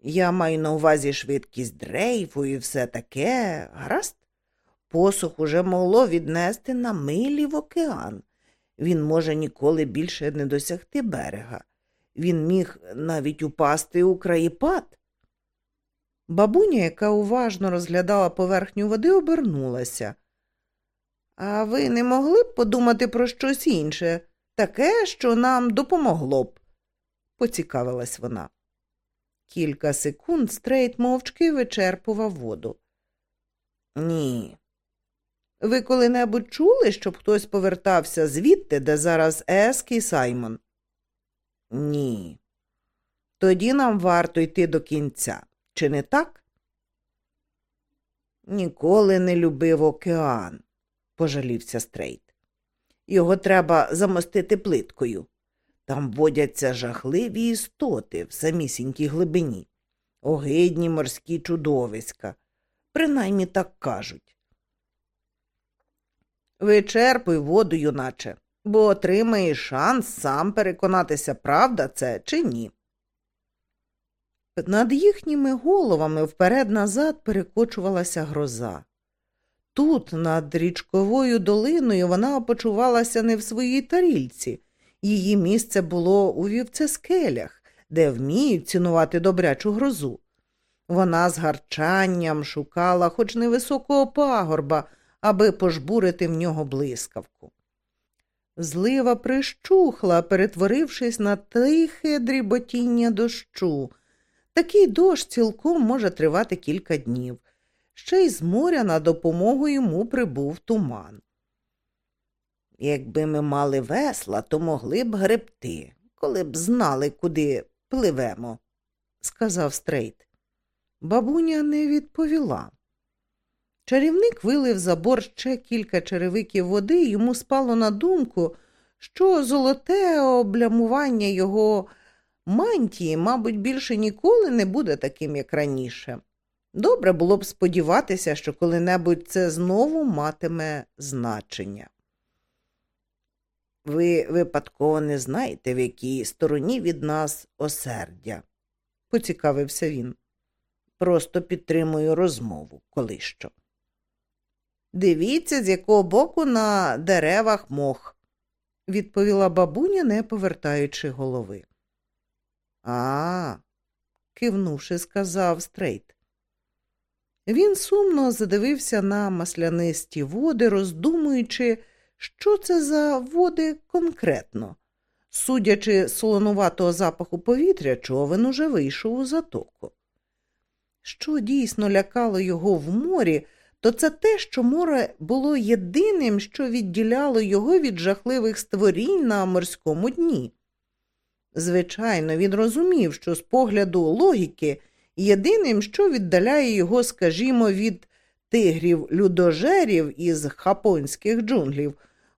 S1: Я маю на увазі швидкість дрейфу і все таке, гаразд? Посох уже могло віднести на милі в океан. Він може ніколи більше не досягти берега. Він міг навіть упасти у Краєпад. Бабуня, яка уважно розглядала поверхню води, обернулася. А ви не могли б подумати про щось інше, таке, що нам допомогло б? поцікавилась вона. Кілька секунд Стрейт мовчки вичерпував воду. Ні. Ви коли-небудь чули, щоб хтось повертався звідти, де зараз Еск і Саймон? Ні. Тоді нам варто йти до кінця. Чи не так? Ніколи не любив океан, пожалівся Стрейт. Його треба замостити плиткою. Там водяться жахливі істоти в самісінькій глибині, огидні морські чудовиська. Принаймні так кажуть. Вичерпуй воду, юначе, бо отримаєш шанс сам переконатися, правда це чи ні. Над їхніми головами вперед назад перекочувалася гроза. Тут, над річковою долиною, вона почувалася не в своїй тарільці. Її місце було у вівцескелях, де вміють цінувати добрячу грозу. Вона з гарчанням шукала хоч невисокого пагорба, аби пожбурити в нього блискавку. Злива прищухла, перетворившись на тихе дріботіння дощу. Такий дощ цілком може тривати кілька днів. Ще й з моря на допомогу йому прибув туман. Якби ми мали весла, то могли б гребти, коли б знали, куди пливемо, сказав Стрейт. Бабуня не відповіла. Чарівник вилив за борт ще кілька черевиків води, і йому спало на думку, що золоте облямування його мантії, мабуть, більше ніколи не буде таким, як раніше. Добре було б сподіватися, що коли-небудь це знову матиме значення. Ви випадково не знаєте, в якій стороні від нас осердя, поцікавився він. Просто підтримую розмову коли що. Дивіться, з якого боку на деревах мох, відповіла бабуня, не повертаючи голови. А, кивнувши, сказав Стрейт. Він сумно задивився на маслянисті води, роздумуючи, що це за води конкретно. Судячи солонуватого запаху повітря, човен уже вийшов у затоку. Що дійсно лякало його в морі, то це те, що море було єдиним, що відділяло його від жахливих створінь на морському дні. Звичайно, він розумів, що з погляду логіки єдиним, що віддаляє його, скажімо, від тигрів людожерів із хапонських джунглів,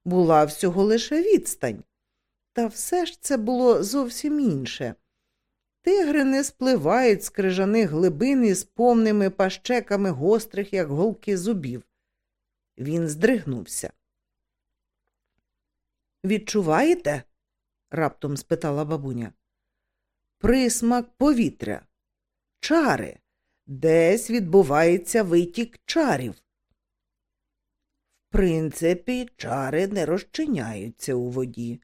S1: була всього лише відстань. Та все ж це було зовсім інше. Тигри не спливають з крижаних глибин із повними пащеками гострих, як голки зубів. Він здригнувся. Відчуваєте? раптом спитала бабуня. Присмак повітря, чари. Десь відбувається витік чарів. В принципі, чари не розчиняються у воді,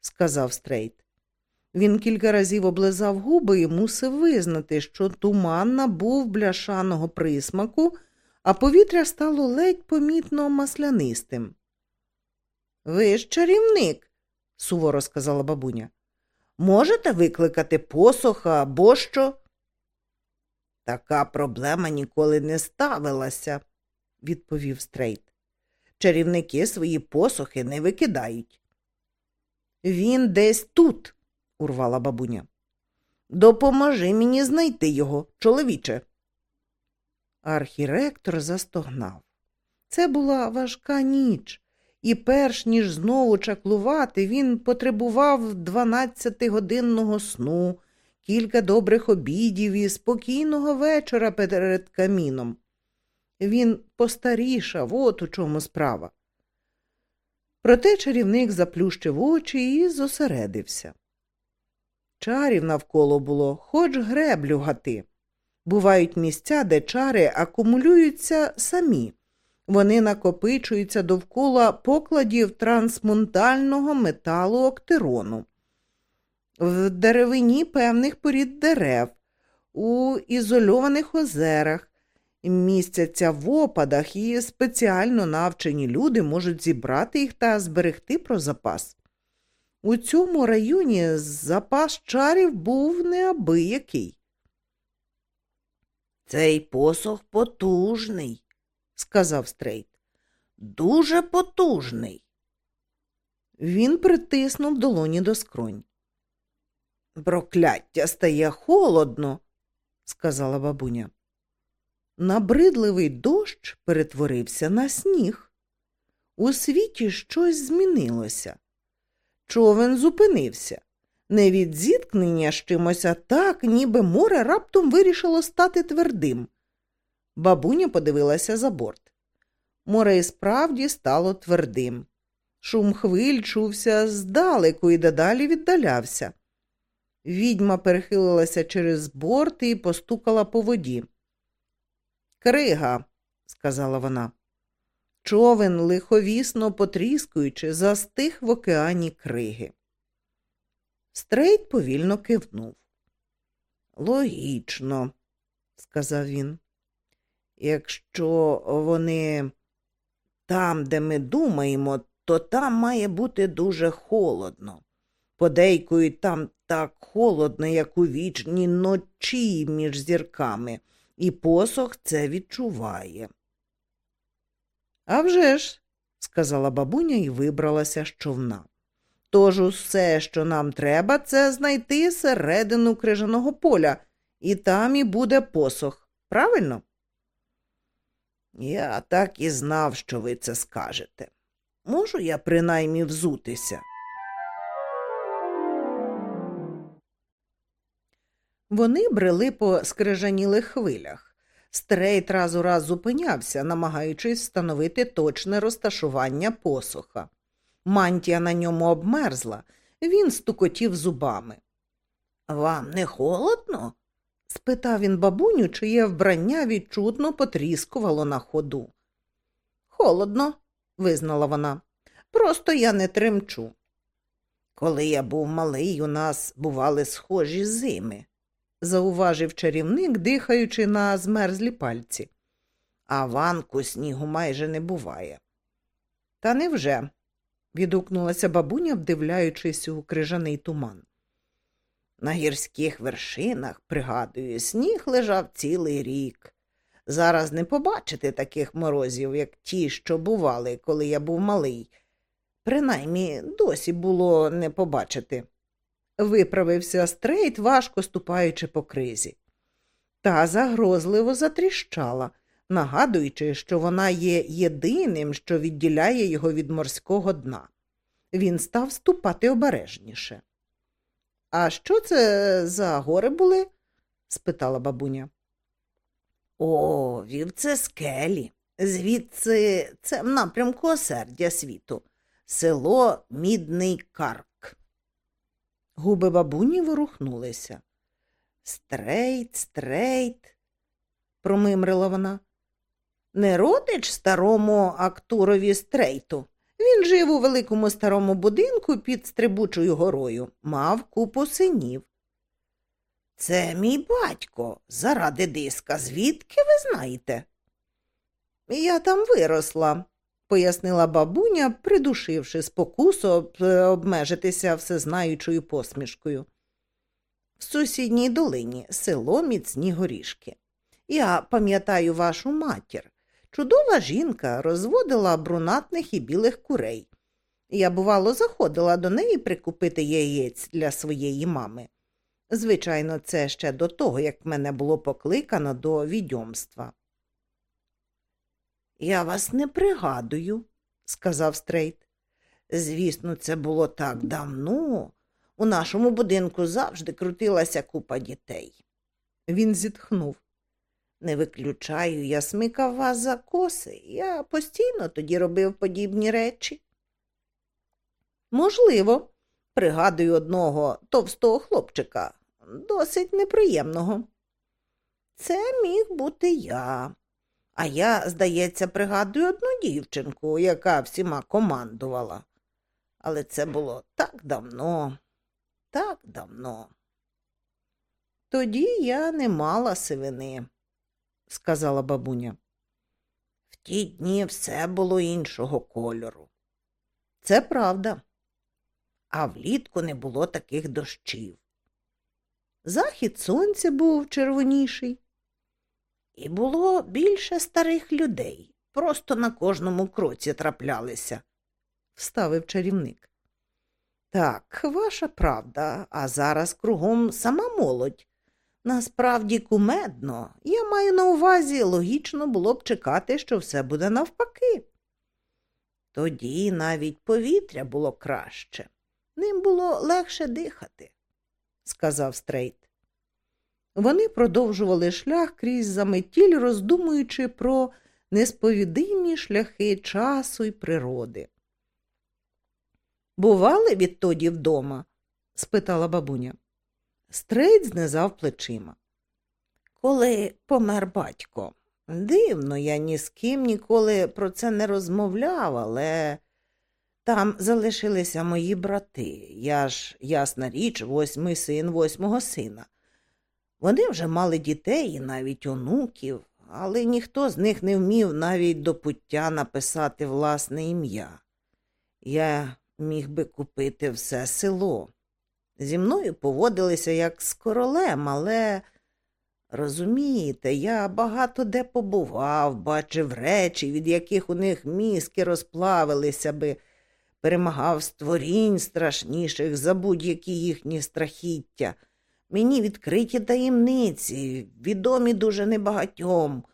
S1: сказав Стрейт. Він кілька разів облизав губи і мусив визнати, що туман набув бляшаного присмаку, а повітря стало ледь помітно маслянистим. Ви ж чарівник, суворо сказала бабуня. Можете викликати посоха або що? Така проблема ніколи не ставилася, відповів Стрейт. Чарівники свої посохи не викидають. Він десь тут урвала бабуня. Допоможи мені знайти його, чоловіче. Архіректор застогнав. Це була важка ніч, і перш ніж знову чаклувати, він потребував 12-годинного сну, кілька добрих обідів і спокійного вечора перед каміном. Він постарішав, от у чому справа. Проте чарівник заплющив очі і зосередився. Чарів навколо було, хоч греблю гати. Бувають місця, де чари акумулюються самі. Вони накопичуються довкола покладів трансмунтального металу октерону, в деревині певних порід дерев, у ізольованих озерах, містяться в опадах, і спеціально навчені люди можуть зібрати їх та зберегти про запас. У цьому районі запас чарів був неабиякий. Цей посох потужний, сказав Стрейт. Дуже потужний. Він притиснув долоні до скронь. Прокляття стає холодно, сказала бабуня. Набридливий дощ перетворився на сніг. У світі щось змінилося. Човен зупинився. Не від зіткнення з чимось, а так, ніби море раптом вирішило стати твердим. Бабуня подивилася за борт. Море і справді стало твердим. Шум хвиль чувся здалеку і дедалі віддалявся. Відьма перехилилася через борт і постукала по воді. Крига, сказала вона. Човен, лиховісно потріскуючи, застиг в океані криги. Стрейт повільно кивнув. Логічно, сказав він. Якщо вони там, де ми думаємо, то там має бути дуже холодно. Подейкують там так холодно, як у вічній ночі між зірками, і посох це відчуває. «А вже ж», – сказала бабуня і вибралася з човна. Тож усе, що нам треба, це знайти середину крижаного поля, і там і буде посох. Правильно? Я так і знав, що ви це скажете. Можу я принаймні взутися? Вони брели по скрижанілих хвилях. Стрейт раз у раз зупинявся, намагаючись встановити точне розташування посоха. Мантія на ньому обмерзла, він стукотів зубами. Вам не холодно? спитав він бабуню, чиє вбрання відчутно потріскувало на ходу. Холодно, визнала вона. Просто я не тремчу. Коли я був малий, у нас бували схожі зими, зауважив чарівник, дихаючи на змерзлі пальці. А ванку снігу майже не буває. Та невже? відгукнулася бабуня, вдивляючись у крижаний туман. На гірських вершинах, пригадую, сніг лежав цілий рік. Зараз не побачити таких морозів, як ті, що бували, коли я був малий. Принаймні досі було не побачити. Виправився Стрейт, важко ступаючи по кризі. Та загрозливо затріщала, нагадуючи, що вона є єдиним, що відділяє його від морського дна. Він став ступати обережніше. А що це за гори були? спитала бабуня. О, Вівцескелі. Звідси це в напрямку осердя світу, село Мідний Карк. Губи бабуні ворухнулися. Стрейт, Стрейт, промимрила вона. Не родич старому актурові стрейту. Він жив у великому старому будинку під Стрибучою горою, мав купу синів. Це мій батько, заради диска, звідки ви знаєте? Я там виросла, пояснила бабуня, придушивши спокусу обмежитися всезнаючою посмішкою. В сусідній долині село міцні горішки. Я пам'ятаю вашу матір. Чудова жінка розводила брунатних і білих курей. Я, бувало, заходила до неї прикупити яєць для своєї мами. Звичайно, це ще до того, як мене було покликано до відьомства. Я вас не пригадую, сказав Стрейт. Звісно, це було так давно. У нашому будинку завжди крутилася купа дітей. Він зітхнув. Не виключаю, я смикав вас за коси. Я постійно тоді робив подібні речі. Можливо, пригадую одного товстого хлопчика, досить неприємного. Це міг бути я. А я, здається, пригадую одну дівчинку, яка всіма командувала. Але це було так давно, так давно. Тоді я не мала сивини, сказала бабуня. В ті дні все було іншого кольору. Це правда. А влітку не було таких дощів. Захід сонця був червоніший. І було більше старих людей. Просто на кожному кроці траплялися, вставив чарівник. Так, ваша правда, а зараз кругом сама молодь. Насправді кумедно. Я маю на увазі, логічно було б чекати, що все буде навпаки. Тоді навіть повітря було краще, ним було легше дихати, сказав Стрейт. Вони продовжували шлях крізь заметіль, роздумуючи про несповідимі шляхи часу й природи. Бували відтоді вдома? спитала бабуня. Стрейт знизав плечима. Коли помер батько, дивно, я ні з ким ніколи про це не розмовляв, але там залишилися мої брати. Я ж, ясна річ, восьмий син восьмого сина. Вони вже мали дітей і навіть онуків, але ніхто з них не вмів навіть до пуття написати власне ім'я. Я міг би купити все село. Зі мною поводилися як з королем, але, розумієте, я багато де побував, бачив речі, від яких у них мізки розплавилися би, перемагав створінь страшніших за будь-які їхні страхіття. Мені відкриті таємниці, відомі дуже небагатьом.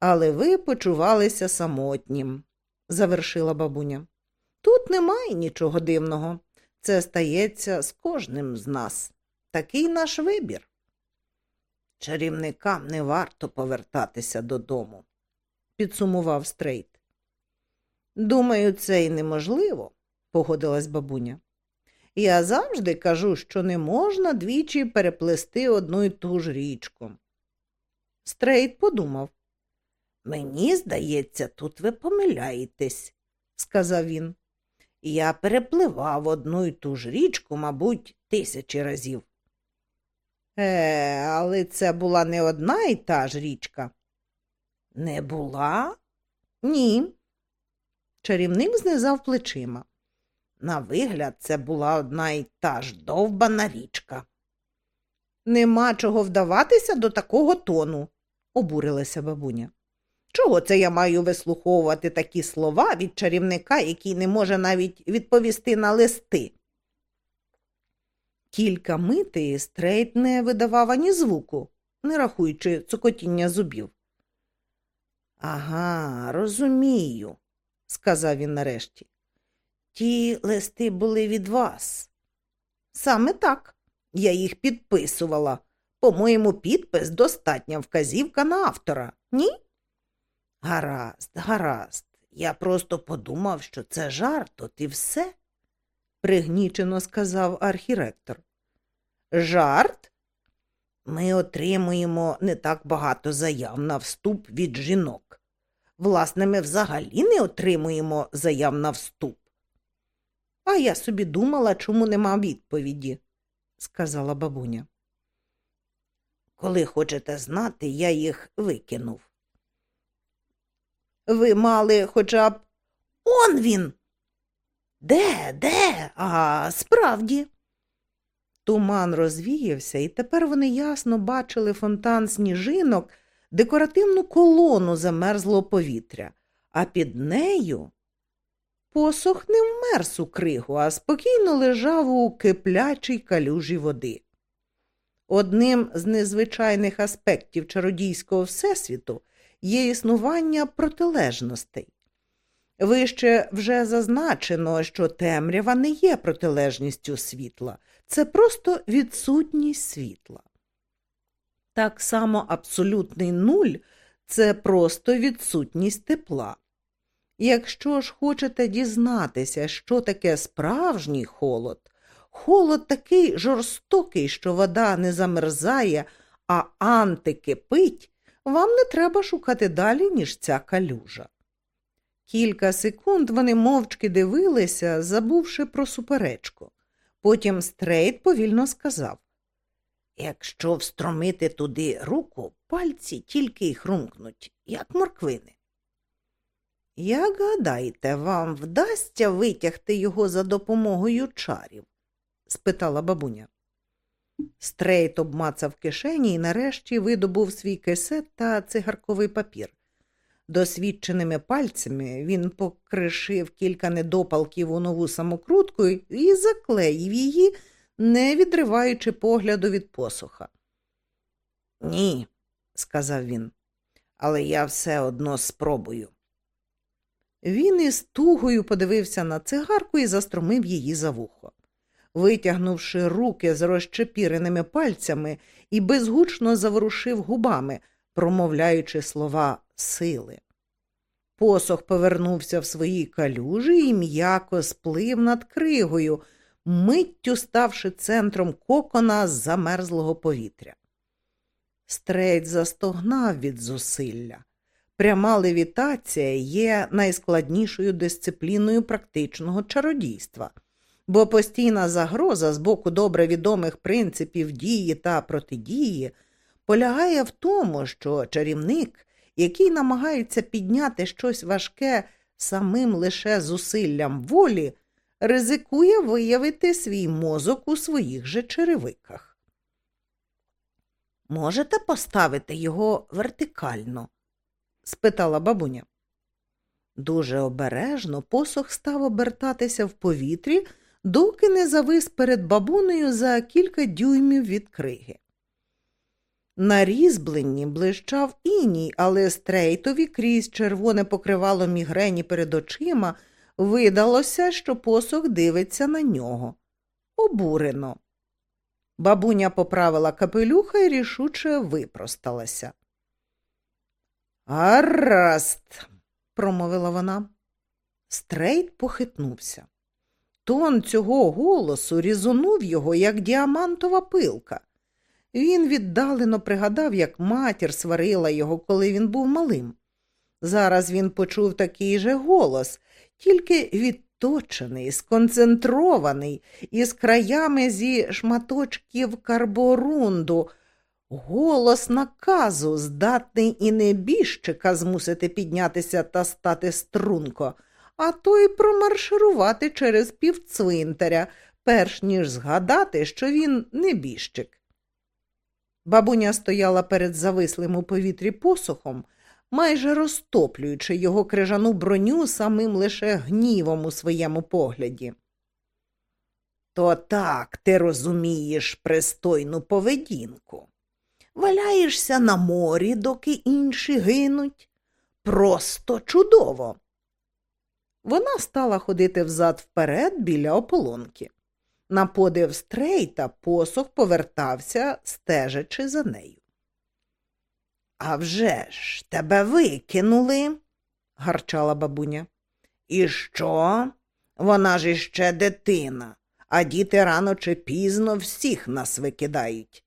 S1: Але ви почувалися самотнім, завершила бабуня. Тут немає нічого дивного. Це стається з кожним з нас. Такий наш вибір. Чарівникам не варто повертатися додому, підсумував Стрейт. Думаю, це й неможливо, погодилась бабуня. Я завжди кажу, що не можна двічі переплисти одну й ту ж річку. Стрейт подумав. Мені здається, тут ви помиляєтесь, сказав він. Я перепливав одну й ту ж річку, мабуть, тисячі разів. Е, але це була не одна й та ж річка. Не була? Ні. Чарівник знизав плечима. На вигляд, це була одна й та ж довбана річка. Нема чого вдаватися до такого тону, обурилася бабуня. Чого це я маю вислуховувати такі слова від чарівника, який не може навіть відповісти на листи? Кілька миті Стрейт не видавав ані звуку, не рахуючи цокотіння зубів. Ага, розумію, сказав він нарешті. Ті листи були від вас. Саме так. Я їх підписувала. По-моєму, підпис достатня вказівка на автора, ні? Гаразд, гаразд. Я просто подумав, що це жарт, от і все, пригнічено сказав архіректор. Жарт? Ми отримуємо не так багато заяв на вступ від жінок. Власне, ми взагалі не отримуємо заяв на вступ. А я собі думала, чому нема відповіді, сказала бабуня. Коли хочете знати, я їх викинув. Ви мали хоча б он він. Де, де? А справді. Туман розвіявся, і тепер вони ясно бачили фонтан сніжинок, декоративну колону замерзлого повітря, а під нею посох не вмерз у кригу, а спокійно лежав у киплячій калюжі води. Одним з незвичайних аспектів чародійського всесвіту є існування протилежностей. Вище вже зазначено, що темрява не є протилежністю світла, це просто відсутність світла. Так само абсолютний нуль це просто відсутність тепла. Якщо ж хочете дізнатися, що таке справжній холод, холод такий жорстокий, що вода не замерзає, а антикипить, вам не треба шукати далі, ніж ця калюжа. Кілька секунд вони мовчки дивилися, забувши про суперечку. Потім Стрейт повільно сказав Якщо встромити туди руку, пальці тільки й хрумкнуть, як морквини. Як гадаєте, вам вдасться витягти його за допомогою чарів? спитала бабуня. Стрейт обмацав кишені і нарешті видобув свій кисет та цигарковий папір. Досвідченими пальцями він покришив кілька недопалків у нову самокрутку і заклеїв її, не відриваючи погляду від посуха. Ні, сказав він, але я все одно спробую. Він із тугою подивився на цигарку і застромив її за вухо. Витягнувши руки з розчепіреними пальцями і безгучно заворушив губами, промовляючи слова сили. Посох повернувся в своїй калюжі і м'яко сплив над кригою, миттю ставши центром кокона з замерзлого повітря. Стрейт застогнав від зусилля. Пряма левітація є найскладнішою дисципліною практичного чародійства, бо постійна загроза з боку добре відомих принципів дії та протидії полягає в тому, що чарівник, який намагається підняти щось важке самим лише зусиллям волі, ризикує виявити свій мозок у своїх же черевиках. Можете поставити його вертикально? Спитала бабуня. Дуже обережно посох став обертатися в повітрі, доки не завис перед бабунею за кілька дюймів від криги. На різьбленні блищав іній, але стрейтові крізь червоне покривало мігрені перед очима видалося, що посох дивиться на нього. Обурено. Бабуня поправила капелюха і рішуче випросталася. Гаразд, промовила вона. Стрейт похитнувся. Тон цього голосу різонув його, як діамантова пилка. Він віддалено пригадав, як матір сварила його, коли він був малим. Зараз він почув такий же голос, тільки відточений, сконцентрований, із краями зі шматочків карборунду. Голос наказу, здатний і небіжчика змусити піднятися та стати струнко, а то й промарширувати через півцвинтаря, перш ніж згадати, що він небіжчик. Бабуня стояла перед завислим у повітрі посухом, майже розтоплюючи його крижану броню самим лише гнівом у своєму погляді. То так ти розумієш пристойну поведінку. Валяєшся на морі, доки інші гинуть. Просто чудово. Вона стала ходити взад вперед біля ополонки. На подив стрейта посох повертався, стежачи за нею. «А вже ж, тебе викинули, гарчала бабуня. І що? Вона ж іще дитина, а діти рано чи пізно всіх нас викидають.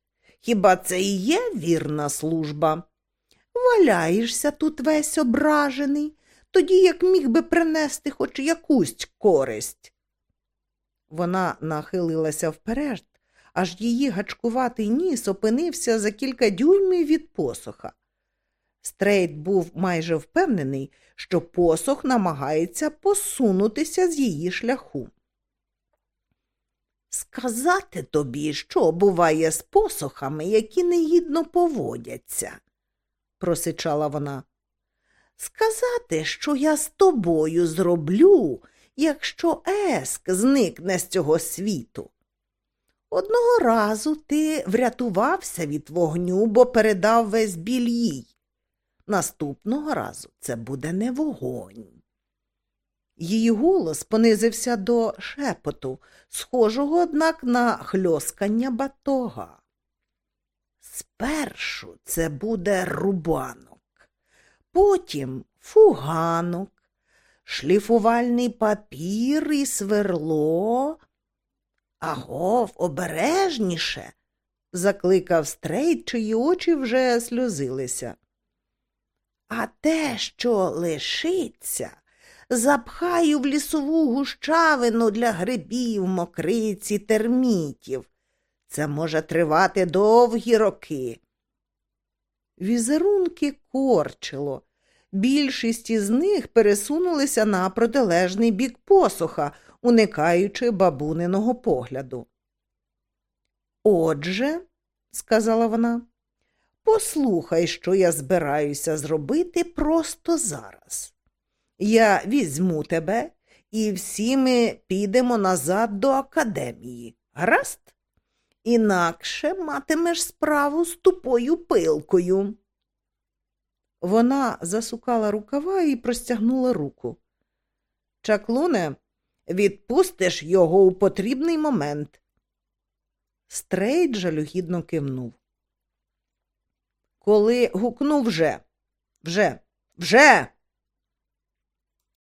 S1: Хіба це і є вірна служба? Валяєшся тут весь ображений, тоді як міг би принести хоч якусь користь. Вона нахилилася вперед, аж її гачкуватий ніс опинився за кілька дюймів від посоха. Стрейт був майже впевнений, що посох намагається посунутися з її шляху. Сказати тобі, що буває з посохами, які негідно поводяться, просичала вона. Сказати, що я з тобою зроблю, якщо Еск зникне з цього світу. Одного разу ти врятувався від вогню, бо передав весь біль їй. Наступного разу це буде не вогонь. Її голос понизився до шепоту, схожого, однак, на хльоскання батога. Спершу це буде рубанок, потім фуганок, шліфувальний папір і сверло. Агов, обережніше, закликав Стрейт, чиї очі вже сльозилися. А те, що лишиться, запхаю в лісову гущавину для грибів, мокриці, термітів. Це може тривати довгі роки. Візерунки корчило. Більшість із них пересунулися на протилежний бік посоха, уникаючи бабуниного погляду. Отже, сказала вона, послухай, що я збираюся зробити просто зараз. Я візьму тебе, і всі ми підемо назад до академії. Гаразд? Інакше матимеш справу з тупою пилкою. Вона засукала рукава і простягнула руку. Чаклуне, відпустиш його у потрібний момент. Стрейт жалюгідно кивнув. Коли гукнув вже, вже, вже.